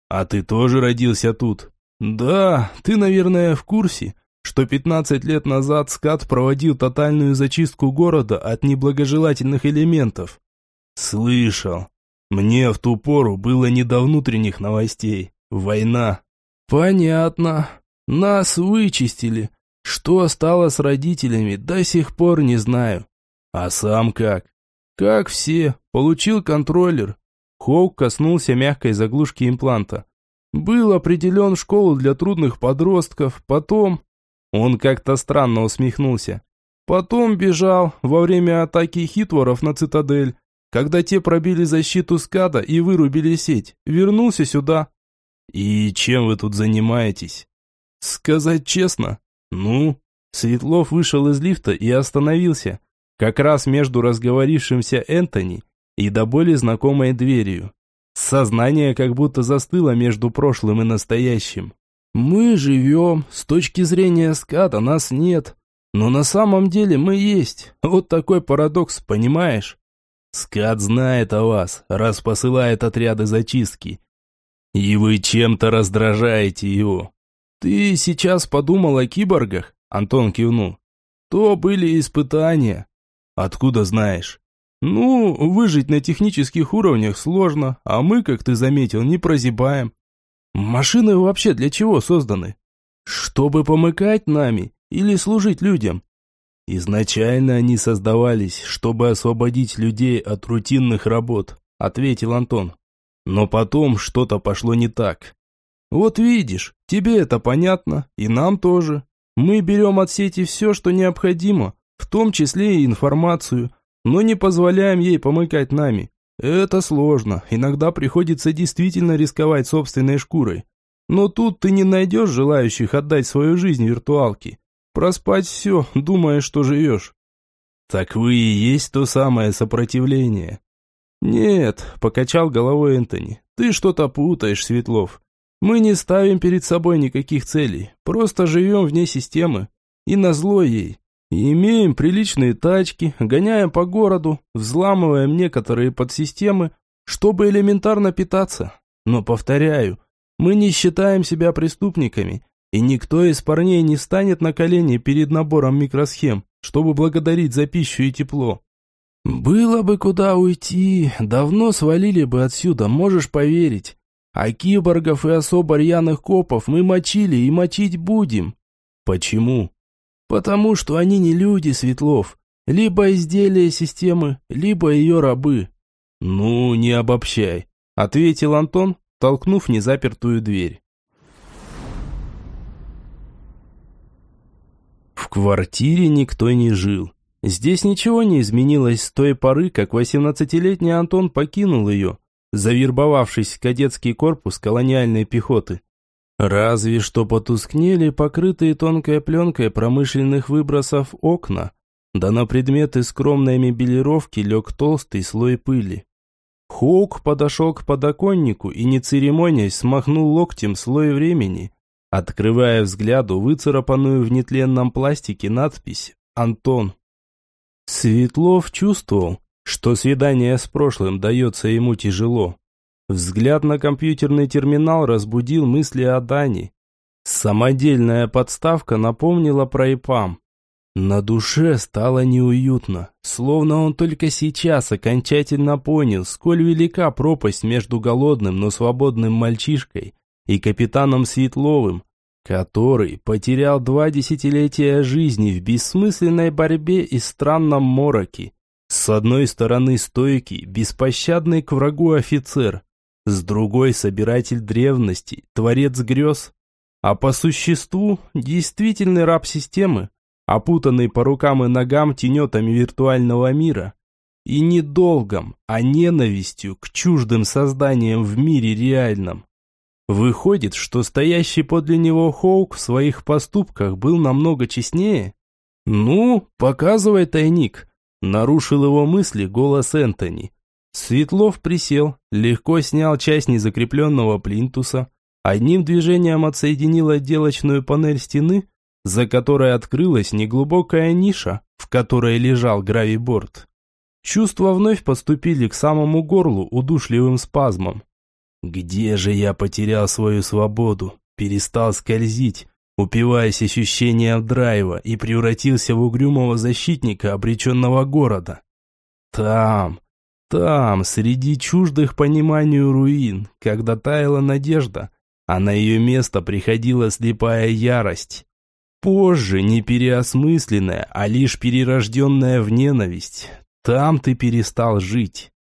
A: А ты тоже родился тут? «Да, ты, наверное, в курсе, что 15 лет назад скат проводил тотальную зачистку города от неблагожелательных элементов». «Слышал. Мне в ту пору было не до внутренних новостей. Война». «Понятно. Нас вычистили. Что стало с родителями, до сих пор не знаю. А сам как?» «Как все. Получил контроллер». Хоук коснулся мягкой заглушки импланта. Был определен в школу для трудных подростков, потом... Он как-то странно усмехнулся. Потом бежал во время атаки хитворов на цитадель, когда те пробили защиту скада и вырубили сеть. Вернулся сюда. И чем вы тут занимаетесь? Сказать честно? Ну? Светлов вышел из лифта и остановился, как раз между разговорившимся Энтони и до боли знакомой дверью. Сознание как будто застыло между прошлым и настоящим. Мы живем, с точки зрения ската нас нет, но на самом деле мы есть. Вот такой парадокс, понимаешь? Скат знает о вас, раз посылает отряды зачистки. И вы чем-то раздражаете его. Ты сейчас подумал о киборгах? Антон кивнул. То были испытания. Откуда знаешь? Ну, выжить на технических уровнях сложно, а мы, как ты заметил, не прозябаем. Машины вообще для чего созданы? Чтобы помыкать нами или служить людям? Изначально они создавались, чтобы освободить людей от рутинных работ, ответил Антон. Но потом что-то пошло не так. Вот видишь, тебе это понятно, и нам тоже. Мы берем от сети все, что необходимо, в том числе и информацию, но не позволяем ей помыкать нами. Это сложно, иногда приходится действительно рисковать собственной шкурой. Но тут ты не найдешь желающих отдать свою жизнь виртуалке. Проспать все, думая, что живешь. Так вы и есть то самое сопротивление. Нет, покачал головой Энтони. Ты что-то путаешь, Светлов. Мы не ставим перед собой никаких целей, просто живем вне системы. И назло ей. Имеем приличные тачки, гоняем по городу, взламываем некоторые подсистемы, чтобы элементарно питаться.
B: Но повторяю, мы не считаем себя преступниками, и никто из парней не станет на колени перед набором микросхем, чтобы благодарить за пищу и тепло. Было бы куда уйти, давно свалили бы отсюда, можешь поверить. А киборгов и особо рьяных копов мы мочили и мочить будем. Почему? Потому что они не люди, Светлов. Либо изделия системы, либо ее рабы. Ну, не обобщай, ответил Антон, толкнув незапертую дверь. В квартире никто не жил. Здесь ничего не изменилось с той поры, как 18-летний Антон покинул ее, завербовавшись в кадетский корпус колониальной пехоты. Разве что потускнели покрытые тонкой пленкой промышленных выбросов окна, да на предметы скромной мебелировки лег толстый слой пыли. Хоук подошел к подоконнику и, не церемонясь, смахнул локтем слой времени, открывая взгляду выцарапанную в нетленном пластике надпись «Антон». Светлов чувствовал, что свидание с прошлым дается ему тяжело. Взгляд на компьютерный терминал разбудил мысли о Дани. Самодельная подставка напомнила про ИПАМ. На душе стало неуютно, словно он только сейчас окончательно понял, сколь велика пропасть между голодным, но свободным мальчишкой и капитаном Светловым, который потерял два десятилетия жизни в бессмысленной борьбе и странном мороке. С одной стороны стойкий, беспощадный к врагу офицер, с другой собиратель древностей, творец грез, а по существу действительный раб системы, опутанный по рукам и ногам тенетами виртуального мира. И не долгом, а ненавистью к чуждым созданиям в мире реальном. Выходит, что стоящий подле него Хоук в своих поступках был намного честнее? Ну, показывай тайник. Нарушил его мысли голос Энтони. Светлов присел, легко снял часть незакрепленного плинтуса, одним движением отсоединил отделочную панель стены за которой открылась неглубокая ниша, в которой лежал гравиборд. Чувства вновь подступили к самому горлу удушливым спазмом. Где же я потерял свою свободу, перестал скользить, упиваясь ощущением драйва и превратился в угрюмого защитника обреченного города? Там, там, среди чуждых пониманию руин, когда таяла надежда, а на ее место приходила слепая ярость. Позже не переосмысленная, а лишь перерожденная в ненависть. Там ты перестал жить.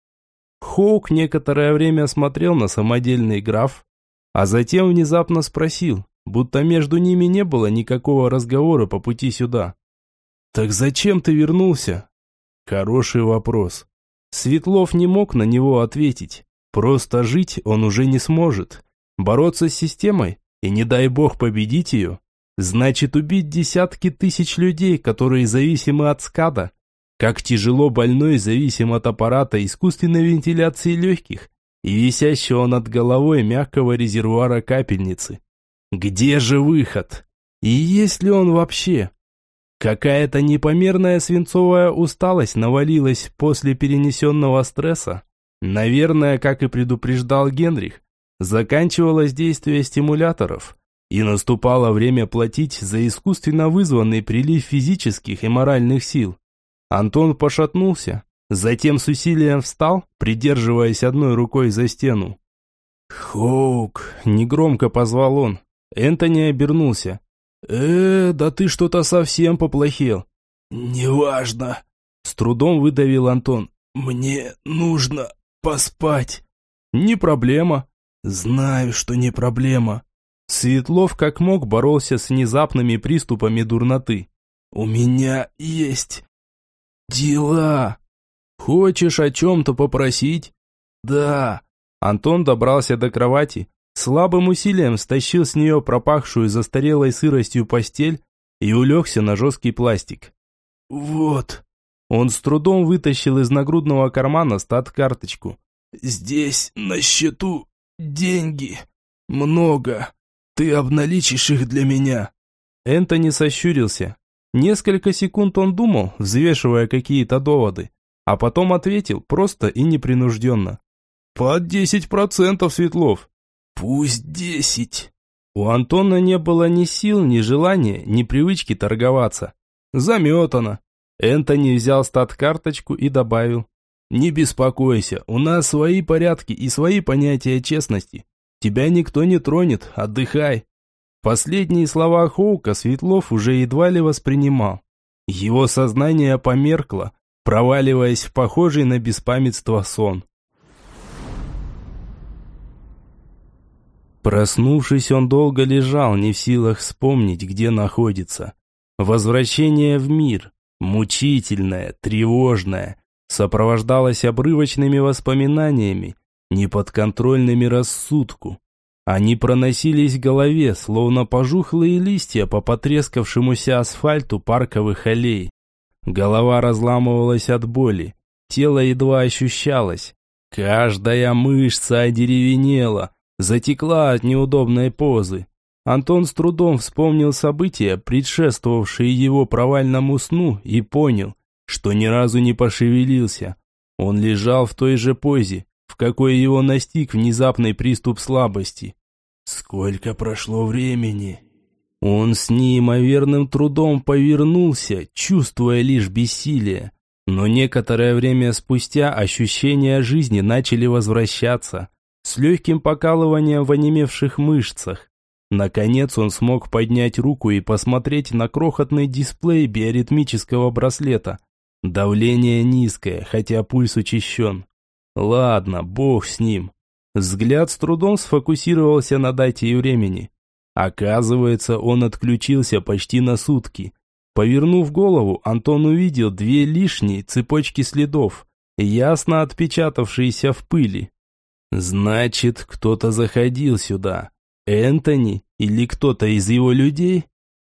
B: Хоук некоторое время смотрел на самодельный граф, а затем внезапно спросил, будто между ними не было никакого разговора по пути сюда. «Так зачем ты вернулся?» Хороший вопрос. Светлов не мог на него ответить. Просто жить он уже не сможет. Бороться с системой и, не дай бог, победить ее Значит, убить десятки тысяч людей, которые зависимы от скада. Как тяжело больной зависим от аппарата искусственной вентиляции легких и висящего над головой мягкого резервуара капельницы. Где же выход? И есть ли он вообще? Какая-то непомерная свинцовая усталость навалилась после перенесенного стресса. Наверное, как и предупреждал Генрих, заканчивалось действие стимуляторов – и наступало время платить за искусственно вызванный прилив физических и моральных сил. Антон пошатнулся, затем с усилием встал, придерживаясь одной рукой за стену. «Хоук!» – негромко позвал он. Энтони обернулся. «Э, да ты что-то совсем поплохел». «Неважно», – с трудом выдавил Антон. «Мне нужно поспать». «Не проблема». «Знаю, что не проблема. Светлов как мог боролся с внезапными приступами дурноты. «У меня есть дела. Хочешь о чем-то попросить?» «Да». Антон добрался до кровати, слабым усилием стащил с нее пропахшую застарелой сыростью постель и улегся на жесткий пластик. «Вот». Он с трудом вытащил из нагрудного кармана стат-карточку. «Здесь на счету деньги. Много. Ты обналичишь их для меня». Энтони сощурился. Несколько секунд он думал, взвешивая какие-то доводы, а потом ответил просто и непринужденно.
A: Под десять процентов, Светлов.
B: Пусть десять.
A: У Антона не было ни сил, ни желания, ни привычки торговаться. Заметано. Энтони взял стат-карточку и добавил. «Не беспокойся, у нас свои порядки и свои понятия честности. Тебя никто не тронет, отдыхай». Последние слова Хоука Светлов уже едва ли воспринимал. Его сознание померкло, проваливаясь в похожий на беспамятство сон. Проснувшись, он долго лежал, не в силах вспомнить, где находится. Возвращение в мир, мучительное, тревожное, сопровождалось обрывочными воспоминаниями, неподконтрольными рассудку. Они проносились в голове, словно пожухлые листья по потрескавшемуся асфальту парковых аллей. Голова разламывалась от боли, тело едва ощущалось. Каждая мышца одеревенела, затекла от неудобной позы. Антон с трудом вспомнил события, предшествовавшие его провальному сну, и понял, что ни разу не пошевелился. Он лежал в той же позе, в какой его настиг внезапный приступ слабости. Сколько прошло времени? Он с неимоверным трудом повернулся, чувствуя лишь бессилие. Но некоторое время спустя ощущения жизни начали возвращаться, с легким покалыванием в онемевших мышцах. Наконец он смог поднять руку и посмотреть на крохотный дисплей биоритмического браслета. Давление низкое, хотя пульс учащен. Ладно, бог с ним. Взгляд с трудом сфокусировался на дате и времени. Оказывается, он отключился почти на сутки. Повернув голову, Антон увидел две лишние цепочки следов, ясно отпечатавшиеся в пыли. Значит, кто-то заходил сюда. Энтони или кто-то из его людей?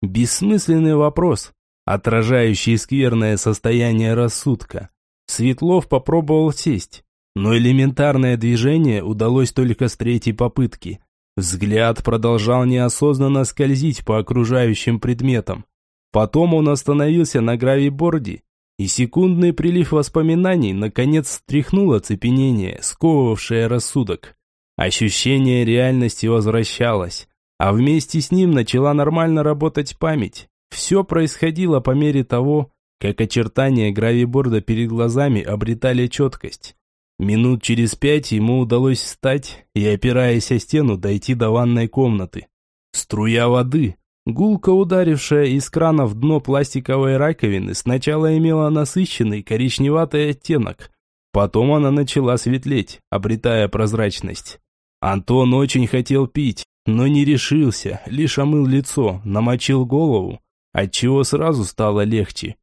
A: Бессмысленный вопрос, отражающий скверное состояние рассудка. Светлов попробовал сесть, но элементарное движение удалось только с третьей попытки. Взгляд продолжал неосознанно скользить по окружающим предметам. Потом он остановился на гравиборде, и секундный прилив воспоминаний наконец стряхнул оцепенение, сковывавшее рассудок. Ощущение реальности возвращалось, а вместе с ним начала нормально работать память. Все происходило по мере того, как очертания гравиборда перед глазами обретали четкость. Минут через пять ему удалось встать и, опираясь о стену, дойти до ванной комнаты. Струя воды, гулко ударившая из крана в дно пластиковой раковины, сначала имела насыщенный коричневатый оттенок. Потом она начала светлеть, обретая прозрачность. Антон очень хотел пить, но не решился, лишь омыл лицо, намочил голову, отчего сразу стало легче.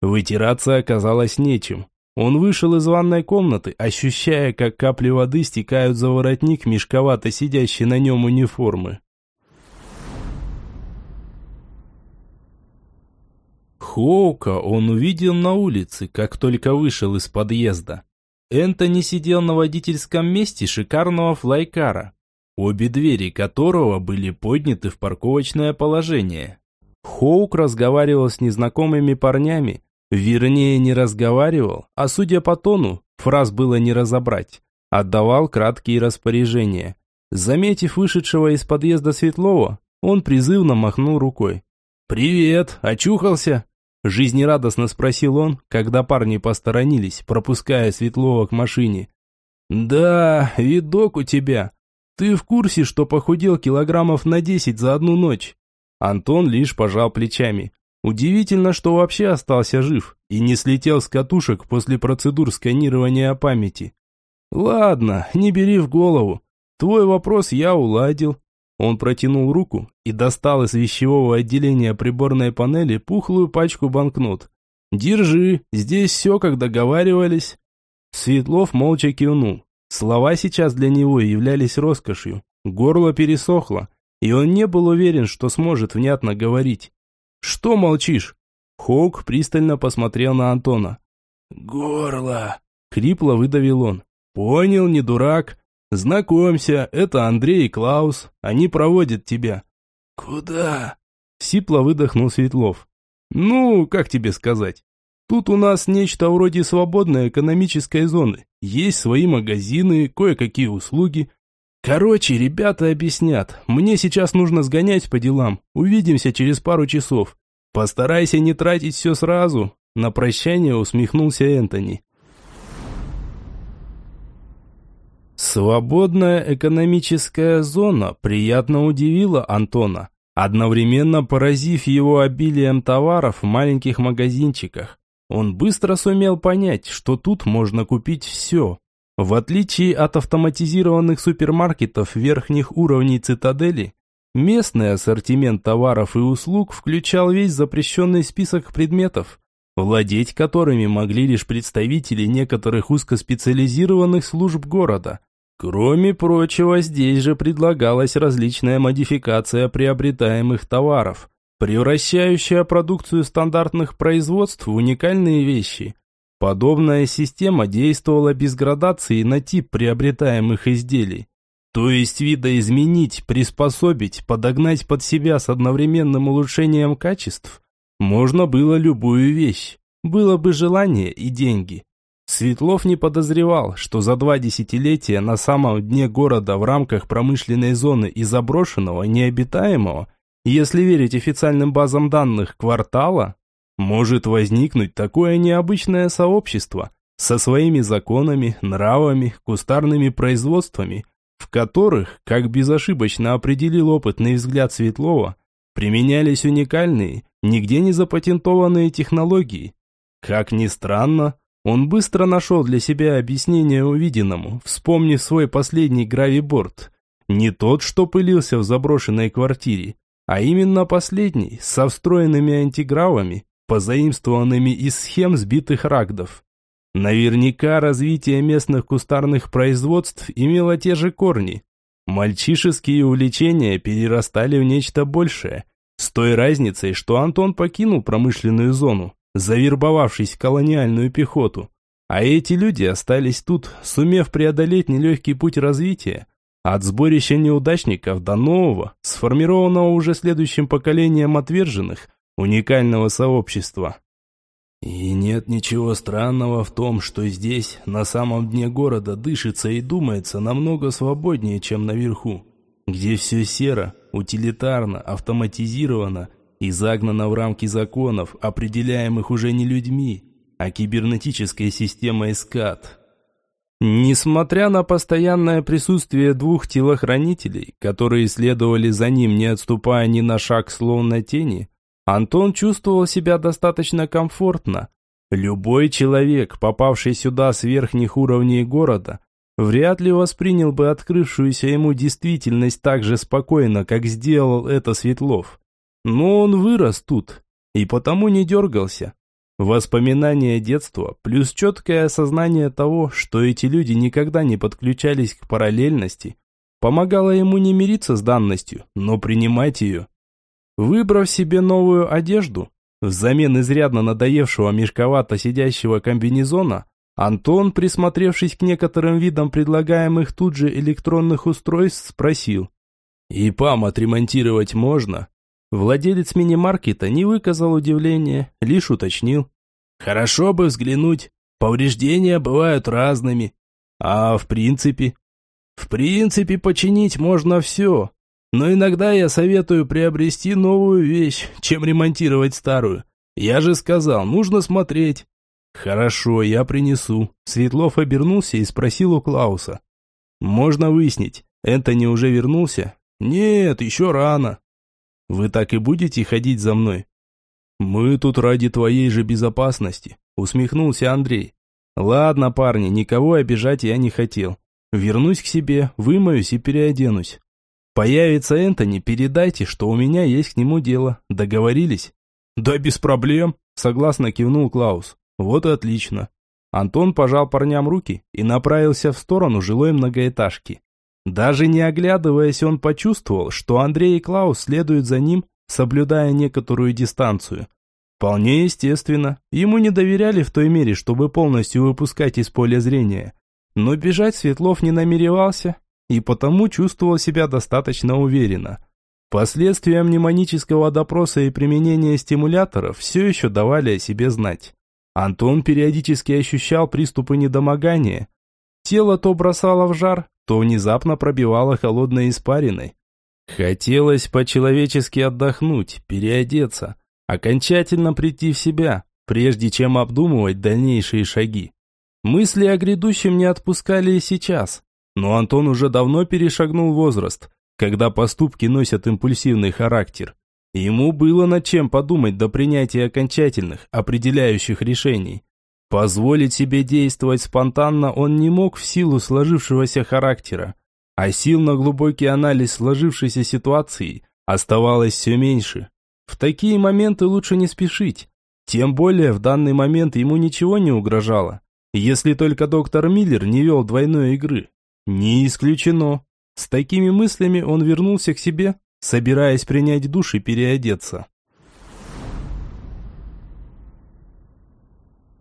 A: Вытираться оказалось нечем. Он вышел из ванной комнаты, ощущая, как капли воды стекают за воротник мешковато сидящей на нем униформы. Хоука он увидел на улице, как только вышел из подъезда. Энтони сидел на водительском месте шикарного флайкара, обе двери которого были подняты в парковочное положение. Хоук разговаривал с незнакомыми парнями, Вернее, не разговаривал, а судя по тону, фраз было не разобрать. Отдавал краткие распоряжения. Заметив вышедшего из подъезда Светлова, он призывно махнул рукой. «Привет, очухался?» Жизнерадостно спросил он, когда парни посторонились, пропуская Светлова к машине. «Да, видок у тебя. Ты в курсе, что похудел килограммов на десять за одну ночь?» Антон лишь пожал плечами. Удивительно, что вообще остался жив и не слетел с катушек после процедур сканирования памяти. Ладно, не бери в голову. Твой вопрос я уладил. Он протянул руку и достал из вещевого отделения приборной панели пухлую пачку банкнот. Держи, здесь все, как договаривались. Светлов молча кивнул. Слова сейчас для него являлись роскошью. Горло пересохло, и он не был уверен, что сможет внятно говорить. «Что молчишь?» Хоук пристально посмотрел на Антона.
B: «Горло!»
A: — хрипло выдавил он. «Понял, не дурак. Знакомься, это Андрей и Клаус. Они проводят тебя».
B: «Куда?»
A: — сипло выдохнул Светлов. «Ну, как тебе сказать? Тут у нас нечто вроде свободной экономической зоны. Есть свои магазины, кое-какие услуги. Короче, ребята объяснят. Мне сейчас нужно сгонять по делам. Увидимся через пару часов. Постарайся не тратить все сразу. На прощание усмехнулся Энтони. Свободная экономическая зона приятно удивила Антона, одновременно поразив его обилием товаров в маленьких магазинчиках. Он быстро сумел понять, что тут можно купить все. В отличие от автоматизированных супермаркетов верхних уровней цитадели, местный ассортимент товаров и услуг включал весь запрещенный список предметов, владеть которыми могли лишь представители некоторых узкоспециализированных служб города. Кроме прочего, здесь же предлагалась различная модификация приобретаемых товаров – превращающая продукцию стандартных производств в уникальные вещи. Подобная система действовала без градации на тип приобретаемых изделий. То есть видоизменить, приспособить, подогнать под себя с одновременным улучшением качеств можно было любую вещь. Было бы желание и деньги. Светлов не подозревал, что за два десятилетия на самом дне города в рамках промышленной зоны и заброшенного, необитаемого – если верить официальным базам данных квартала, может возникнуть такое необычное сообщество со своими законами, нравами, кустарными производствами, в которых, как безошибочно определил опытный взгляд Светлова, применялись уникальные, нигде не запатентованные технологии. Как ни странно, он быстро нашел для себя объяснение увиденному, вспомнив свой последний гравиборд. Не тот, что пылился в заброшенной квартире, а именно последний, со встроенными антигравами, позаимствованными из схем сбитых рагдов. Наверняка развитие местных кустарных производств имело те же корни. Мальчишеские увлечения перерастали в нечто большее, с той разницей, что Антон покинул промышленную зону, завербовавшись в колониальную пехоту, а эти люди остались тут, сумев преодолеть нелегкий путь развития, от сборища неудачников до нового, сформированного уже следующим поколением отверженных, уникального сообщества. И нет ничего странного в том, что здесь, на самом дне города, дышится и думается намного свободнее, чем наверху, где все серо, утилитарно, автоматизировано и загнано в рамки законов, определяемых уже не людьми, а кибернетической системой СКАТ. Несмотря на постоянное присутствие двух телохранителей, которые следовали за ним, не отступая ни на шаг, словно тени, Антон чувствовал себя достаточно комфортно. Любой человек, попавший сюда с верхних уровней города, вряд ли воспринял бы открывшуюся ему действительность так же спокойно, как сделал это Светлов. Но он вырос тут, и потому не дергался, Воспоминания детства, плюс четкое осознание того, что эти люди никогда не подключались к параллельности, помогало ему не мириться с данностью, но принимать ее. Выбрав себе новую одежду, взамен изрядно надоевшего мешковато сидящего комбинезона, Антон, присмотревшись к некоторым видам предлагаемых тут же электронных устройств, спросил. «ИПАМ отремонтировать можно?» Владелец мини-маркета не выказал удивления, лишь уточнил. «Хорошо бы взглянуть. Повреждения бывают разными. А в принципе?» «В принципе, починить можно все. Но иногда я советую приобрести новую вещь, чем ремонтировать старую. Я же сказал, нужно смотреть». «Хорошо, я принесу». Светлов обернулся и спросил у Клауса. «Можно выяснить, Энтони уже вернулся?» «Нет, еще рано». Вы так и будете ходить за мной? Мы тут ради твоей же безопасности, усмехнулся Андрей. Ладно, парни, никого обижать я не хотел. Вернусь к себе, вымоюсь и переоденусь. Появится Энтони, передайте, что у меня есть к нему дело. Договорились? Да без проблем, согласно кивнул Клаус. Вот и отлично. Антон пожал парням руки и направился в сторону жилой многоэтажки. Даже не оглядываясь, он почувствовал, что Андрей и Клаус следуют за ним, соблюдая некоторую дистанцию. Вполне естественно, ему не доверяли в той мере, чтобы полностью выпускать из поля зрения. Но бежать Светлов не намеревался, и потому чувствовал себя достаточно уверенно. Последствия мнемонического допроса и применения стимуляторов все еще давали о себе знать. Антон периодически ощущал приступы недомогания. Тело то бросало в жар, то внезапно пробивало холодной испариной. Хотелось по-человечески отдохнуть, переодеться, окончательно прийти в себя, прежде чем обдумывать дальнейшие шаги. Мысли о грядущем не отпускали и сейчас, но Антон уже давно перешагнул возраст, когда поступки носят импульсивный характер. Ему было над чем подумать до принятия окончательных, определяющих решений. Позволить себе действовать спонтанно он не мог в силу сложившегося характера, а сил на глубокий анализ сложившейся ситуации оставалось все меньше. В такие моменты лучше не спешить, тем более в данный момент ему ничего не угрожало, если только доктор Миллер не вел двойной игры. Не исключено. С такими мыслями он вернулся к себе, собираясь принять душ и переодеться.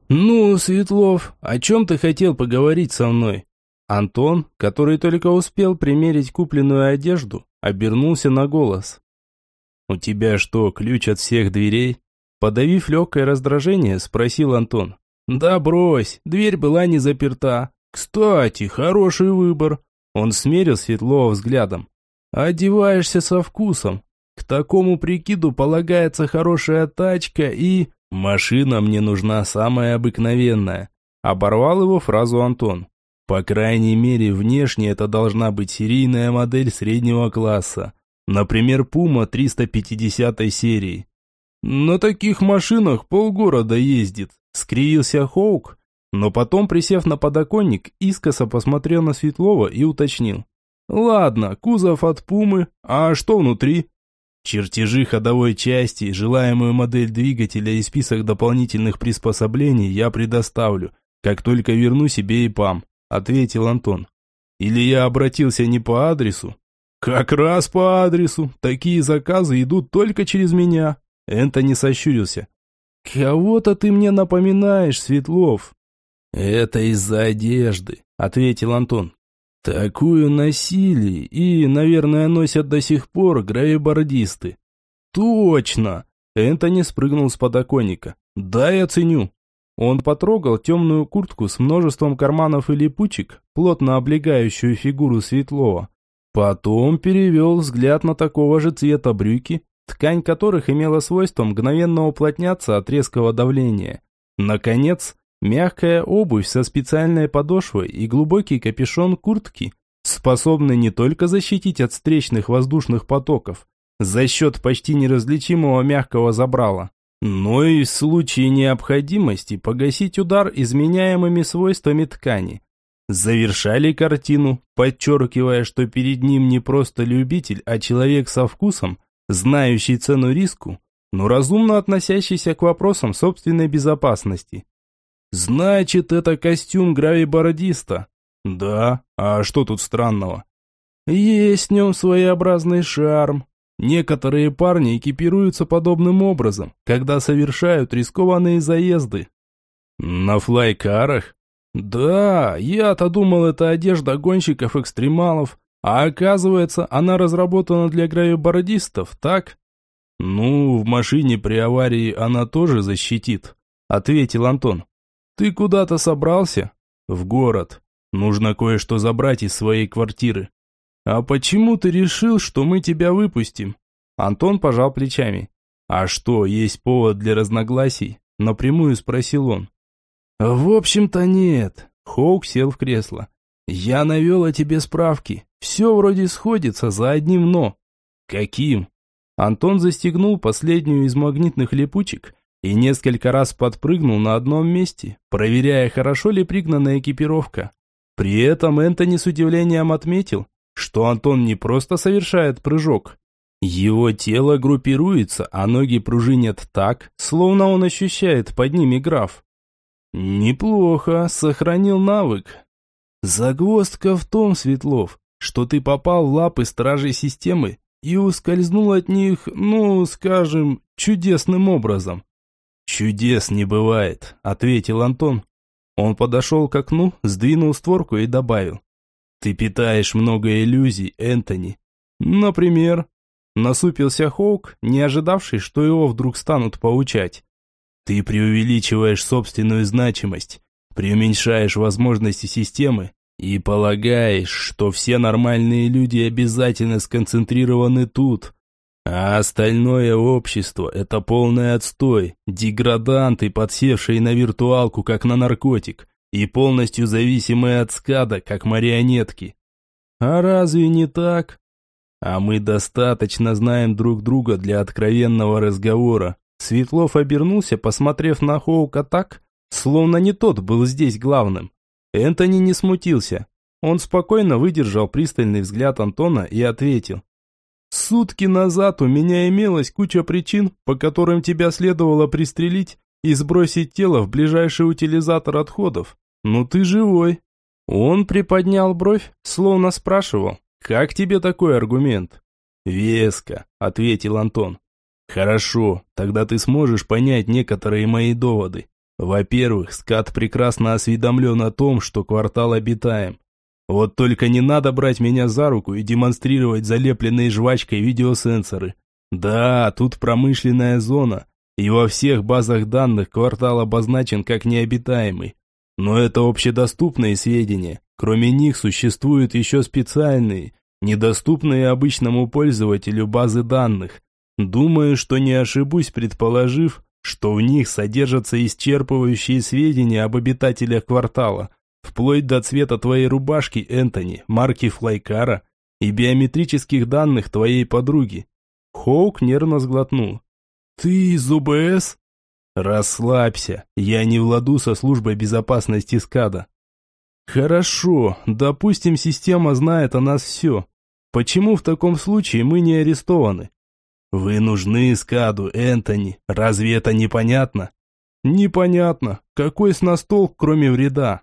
A: «Ну, Светлов, о чем ты хотел поговорить со мной?» Антон, который только успел примерить купленную одежду, обернулся на голос. «У тебя что, ключ от всех дверей?» Подавив легкое раздражение, спросил Антон. «Да брось, дверь была не заперта. Кстати, хороший выбор». Он смерил Светлова взглядом. Одеваешься со вкусом. К такому прикиду полагается хорошая тачка и... Машина мне нужна самая обыкновенная. Оборвал его фразу Антон. По крайней мере, внешне это должна быть серийная модель среднего класса. Например, Puma 350 серии. На таких машинах полгорода ездит, скривился Хоук, но потом, присев на подоконник, искоса посмотрел на Светлова и уточнил. Ладно, кузов от Пумы, а что внутри? Чертежи ходовой части, желаемую модель двигателя и список дополнительных приспособлений я предоставлю, как только верну себе и ПАМ, ответил Антон. Или я обратился не по адресу? Как раз по адресу. Такие заказы идут только через меня. Энтони сощурился. Кого-то ты мне напоминаешь, Светлов. Это из-за одежды, ответил Антон. Такую носили и, наверное, носят до сих пор гравибордисты. Точно! Энтони спрыгнул с подоконника. Дай оценю. Он потрогал темную куртку с множеством карманов и липучек, плотно облегающую фигуру Светлова. Потом перевел взгляд на такого же цвета брюки, ткань которых имела свойство мгновенно уплотняться от резкого давления. Наконец, Мягкая обувь со специальной подошвой и глубокий капюшон куртки способны не только защитить от встречных воздушных потоков за счет почти неразличимого мягкого забрала, но и в случае необходимости погасить удар изменяемыми свойствами ткани. Завершали картину, подчеркивая, что перед ним не просто любитель, а человек со вкусом, знающий цену риску, но разумно относящийся к вопросам собственной безопасности. Значит, это костюм гравибородиста. Да, а что тут странного? Есть в нем своеобразный шарм. Некоторые парни экипируются подобным образом, когда совершают рискованные заезды. На флайкарах? Да, я-то думал, это одежда гонщиков-экстремалов, а оказывается, она разработана для гравибородистов, так? Ну, в машине при аварии она тоже защитит, ответил Антон. «Ты куда-то собрался?» «В город. Нужно кое-что забрать из своей квартиры». «А почему ты решил, что мы тебя выпустим?» Антон пожал плечами. «А что, есть повод для разногласий?» Напрямую спросил он. «В общем-то нет». Хоук сел в кресло. «Я навел о тебе справки. Все вроде сходится за одним «но». «Каким?» Антон застегнул последнюю из магнитных липучек и несколько раз подпрыгнул на одном месте, проверяя, хорошо ли пригнана экипировка. При этом Энтони с удивлением отметил, что Антон не просто совершает прыжок. Его тело группируется, а ноги пружинят так, словно он ощущает под ними граф. Неплохо, сохранил навык. Загвоздка в том, Светлов, что ты попал в лапы стражей системы и ускользнул от них, ну, скажем, чудесным образом. «Чудес не бывает», — ответил Антон. Он подошел к окну, сдвинул створку и добавил. «Ты питаешь много иллюзий, Энтони. Например...» Насупился Хоук, не ожидавший, что его вдруг станут поучать.
B: Ты преувеличиваешь собственную значимость, преуменьшаешь возможности системы и полагаешь, что все нормальные люди обязательно сконцентрированы тут, а остальное общество – это полный отстой, деграданты, подсевшие на виртуалку, как на наркотик, и полностью зависимые от скада, как марионетки. А разве не так? А мы достаточно знаем друг друга для откровенного разговора. Светлов обернулся, посмотрев на Хоука так, словно не тот был здесь главным. Энтони не смутился. Он спокойно выдержал пристальный взгляд Антона и ответил. Сутки назад у меня имелась куча причин, по которым тебя следовало пристрелить и сбросить тело в ближайший утилизатор отходов. Но ты живой. Он приподнял бровь, словно спрашивал, как тебе такой аргумент? Веско, ответил Антон. Хорошо, тогда ты сможешь понять некоторые мои доводы. Во-первых, скат прекрасно осведомлен о том, что квартал обитаем. Вот только не надо брать меня за руку и демонстрировать залепленные жвачкой видеосенсоры. Да, тут промышленная зона, и во всех базах данных квартал обозначен как необитаемый. Но это общедоступные сведения. Кроме них существуют еще специальные, недоступные обычному пользователю базы данных. Думаю, что не ошибусь, предположив, что в них содержатся исчерпывающие сведения об обитателях квартала – Вплоть до цвета твоей рубашки, Энтони, марки Флайкара и биометрических данных твоей подруги. Хоук нервно сглотнул. «Ты из УБС?» «Расслабься, я не владу со службой безопасности СКАДа». «Хорошо, допустим, система знает о нас все. Почему в таком случае мы не арестованы?» «Вы нужны СКАДу, Энтони, разве это непонятно?» «Непонятно. Какой с нас толк, кроме вреда?»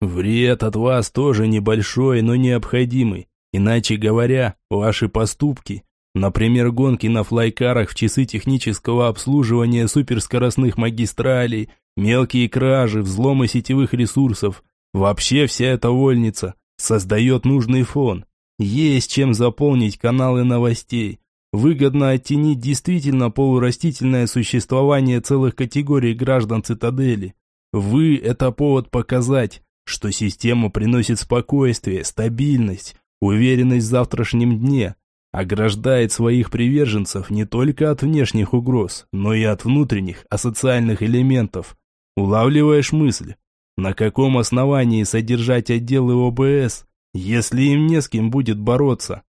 B: Вред от вас тоже небольшой, но необходимый. Иначе говоря, ваши поступки, например, гонки на флайкарах в часы технического обслуживания суперскоростных магистралей, мелкие кражи, взломы сетевых ресурсов, вообще вся эта вольница создает нужный фон. Есть чем заполнить каналы новостей. Выгодно оттенить действительно полурастительное существование целых категорий граждан цитадели. Вы – это повод показать, что система приносит спокойствие, стабильность, уверенность в завтрашнем дне, ограждает своих приверженцев не только от внешних угроз, но и от внутренних, асоциальных элементов. Улавливаешь мысль? На каком основании содержать отделы ОБС, если им не с кем будет бороться?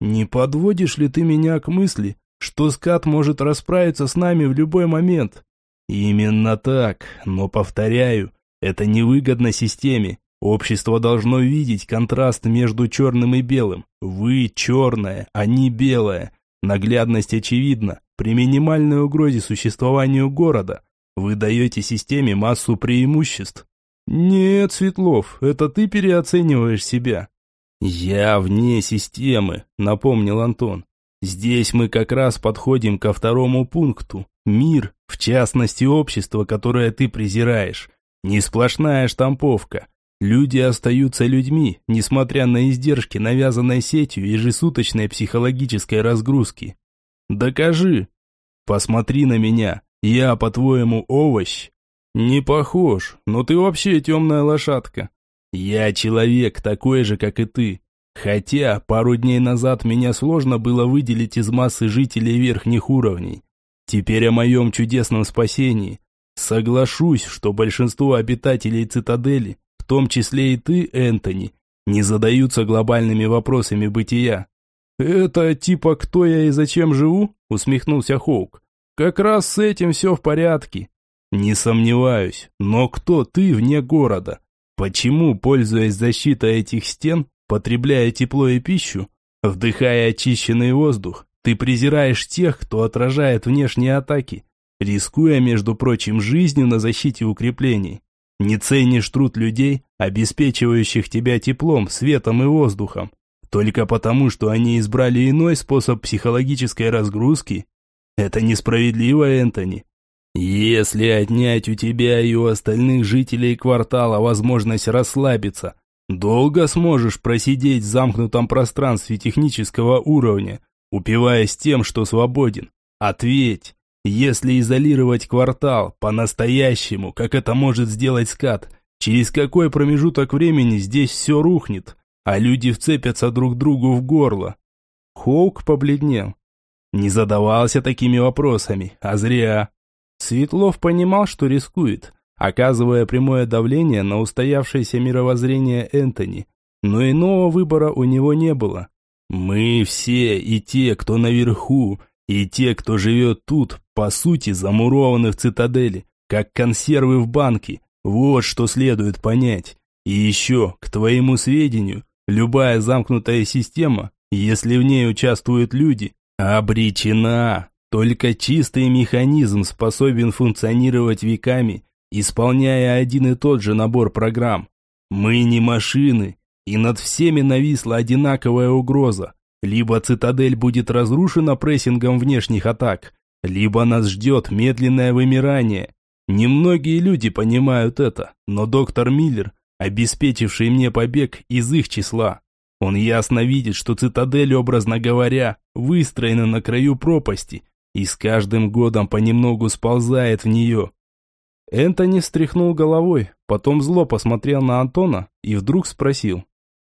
B: Не подводишь ли ты меня к мысли, что скат может расправиться с нами в любой момент? Именно так, но повторяю, это невыгодно системе. Общество должно видеть контраст между черным и белым. Вы черное, а не белое. Наглядность очевидна. При минимальной угрозе существованию города вы даете системе массу преимуществ. Нет, Светлов, это ты переоцениваешь себя. Я вне системы, напомнил Антон. Здесь мы как раз подходим ко второму пункту. Мир, в частности общество, которое ты презираешь. Не сплошная штамповка. Люди остаются людьми, несмотря на издержки, навязанной сетью ежесуточной психологической разгрузки. Докажи. Посмотри на меня. Я, по-твоему, овощ? Не похож, но ты вообще темная лошадка. Я человек, такой же, как и ты. Хотя пару дней назад меня сложно было выделить из массы жителей верхних уровней. Теперь о моем чудесном спасении Соглашусь, что большинство обитателей цитадели, в том числе и ты, Энтони, не задаются глобальными вопросами бытия. «Это типа кто я и зачем живу?» – усмехнулся Хоук. «Как раз с этим все в порядке». «Не сомневаюсь, но кто ты вне города? Почему, пользуясь защитой этих стен, потребляя тепло и пищу, вдыхая очищенный воздух, ты презираешь тех, кто отражает внешние атаки?» Рискуя, между прочим, жизнью на защите укреплений. Не ценишь труд людей, обеспечивающих тебя теплом, светом и воздухом, только потому, что они избрали иной способ психологической разгрузки? Это несправедливо, Энтони. Если отнять у тебя и у остальных жителей квартала возможность расслабиться, долго сможешь просидеть в замкнутом пространстве технического уровня, упиваясь тем, что свободен? Ответь.
A: Если изолировать квартал по-настоящему, как это может сделать скат, через какой промежуток времени здесь все рухнет, а люди вцепятся друг другу в горло? Хоук побледнел. Не задавался такими вопросами, а зря. Светлов понимал, что рискует, оказывая прямое давление на устоявшееся мировоззрение Энтони, но иного выбора у него не было. Мы все, и те, кто наверху, и те, кто живет тут, по сути, замурованы в цитадели, как консервы в банке. Вот что следует понять. И еще, к твоему сведению, любая замкнутая система, если в ней участвуют люди, обречена. Только чистый механизм способен функционировать веками, исполняя один и тот же набор программ. Мы не машины, и над всеми нависла одинаковая угроза. Либо цитадель будет разрушена прессингом внешних атак, либо нас ждет медленное вымирание. Немногие люди понимают это, но доктор Миллер, обеспечивший мне побег из их числа, он ясно видит, что цитадель, образно говоря, выстроена на краю пропасти и с каждым годом понемногу сползает в нее. Энтони встряхнул головой, потом зло посмотрел на Антона и вдруг спросил.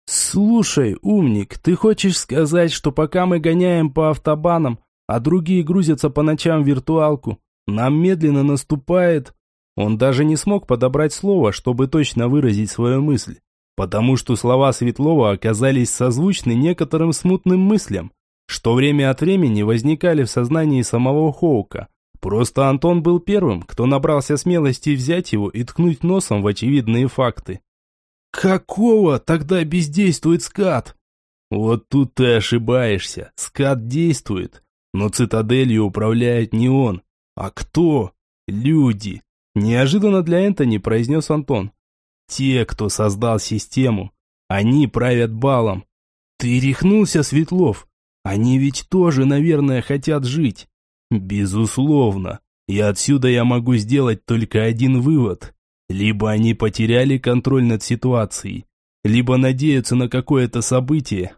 A: «Слушай, умник, ты хочешь сказать, что пока мы гоняем по автобанам, а другие грузятся по ночам в виртуалку, нам медленно наступает...» Он даже не смог подобрать слово, чтобы точно выразить свою мысль, потому что слова Светлова оказались созвучны некоторым смутным мыслям, что время от времени возникали в сознании самого Хоука. Просто Антон был первым, кто набрался смелости взять его и ткнуть носом в очевидные факты. Какого тогда бездействует скат? Вот тут ты ошибаешься. Скат действует, но цитаделью управляет не он. А кто? Люди. Неожиданно для Энтони произнес Антон. Те, кто создал систему. Они правят балом. Ты рехнулся, Светлов? Они ведь тоже, наверное, хотят жить. Безусловно. И отсюда я могу сделать только один вывод. Либо они потеряли контроль над ситуацией, либо надеются на какое-то событие.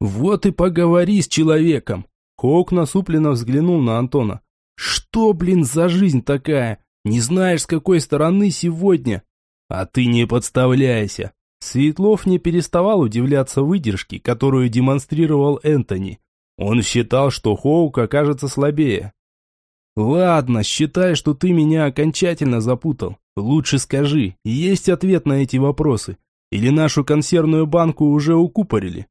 A: Вот и поговори с человеком. Хоук насупленно взглянул на Антона. Что, блин, за жизнь такая? Не знаешь, с какой стороны сегодня? А ты не подставляйся. Светлов не переставал удивляться выдержке, которую демонстрировал Энтони. Он считал, что Хоук окажется слабее. «Ладно, считай, что ты меня окончательно запутал. Лучше скажи, есть ответ на эти вопросы? Или нашу консервную банку уже укупорили?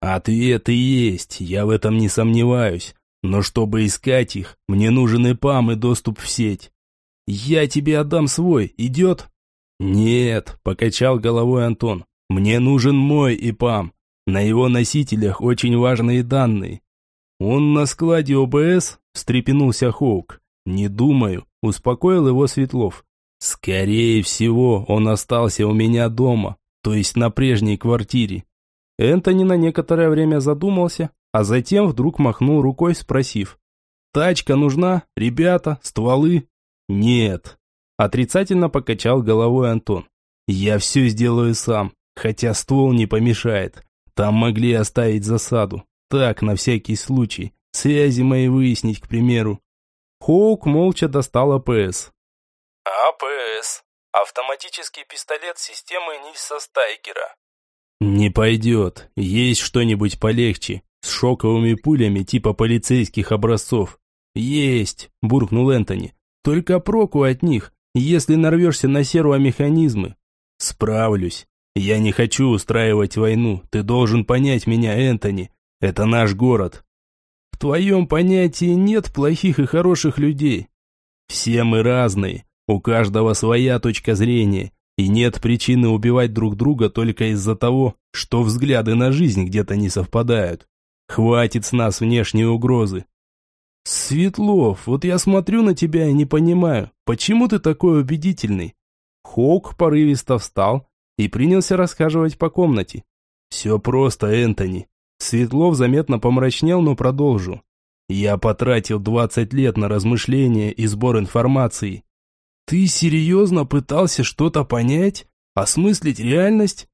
A: Ответы есть, я в этом не сомневаюсь. Но чтобы искать их, мне нужен ИПАМ и доступ в сеть. Я тебе отдам свой, идет? Нет, покачал головой Антон. Мне нужен мой ИПАМ. На его носителях очень важные данные. Он на складе ОБС? Встрепенулся Хоук. Не думаю, успокоил его Светлов. Скорее всего, он остался у меня дома, то есть на прежней квартире. Энтони на некоторое время задумался, а затем вдруг махнул рукой, спросив. «Тачка нужна? Ребята? Стволы?» «Нет». Отрицательно покачал головой Антон. «Я все сделаю сам, хотя ствол не помешает. Там могли оставить засаду. Так, на всякий случай. Связи мои выяснить, к примеру». Хоук молча достал АПС,
B: АПС. Автоматический пистолет системы Нильса Стайгера.
A: Не пойдет. Есть что-нибудь полегче. С шоковыми пулями типа полицейских образцов. Есть, буркнул Энтони. Только проку от них, если нарвешься на сервомеханизмы. Справлюсь. Я не хочу устраивать войну. Ты должен понять меня, Энтони. Это наш город. Твоем понятии нет плохих и хороших людей. Все мы разные. У каждого своя точка зрения, и нет причины убивать друг друга только из-за того, что взгляды на жизнь где-то не совпадают. Хватит с нас внешней угрозы. Светлов, вот я смотрю на тебя и не понимаю, почему ты такой убедительный? Хок порывисто встал и принялся расхаживать по комнате. Все просто, Энтони. Светлов заметно помрачнел, но продолжил. Я потратил 20 лет на размышления и сбор информации. Ты серьезно пытался что-то понять? Осмыслить реальность?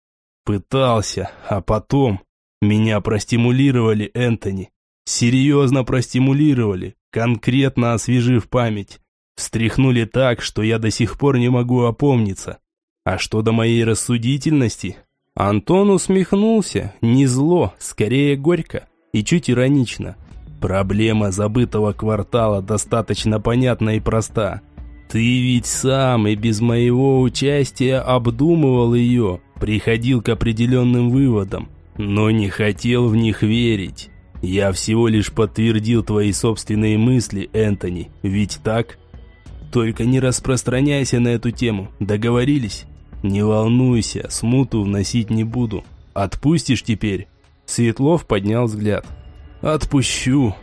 A: Пытался, а потом... Меня простимулировали, Энтони. Серьезно простимулировали. конкретно освежив память. Встряхнули так, что я до сих пор не могу опомниться. А что до моей рассудительности? Антон усмехнулся, не зло, скорее горько и чуть иронично. Проблема забытого квартала достаточно понятна и проста. Ты ведь сам и без моего участия обдумывал ее, приходил к определенным выводам, но не хотел в них верить. Я всего лишь подтвердил твои собственные мысли, Энтони, ведь так? Только не распространяйся на эту тему, договорились? Не волнуйся, смуту вносить не буду. Отпустишь теперь?» Светлов поднял взгляд. «Отпущу»,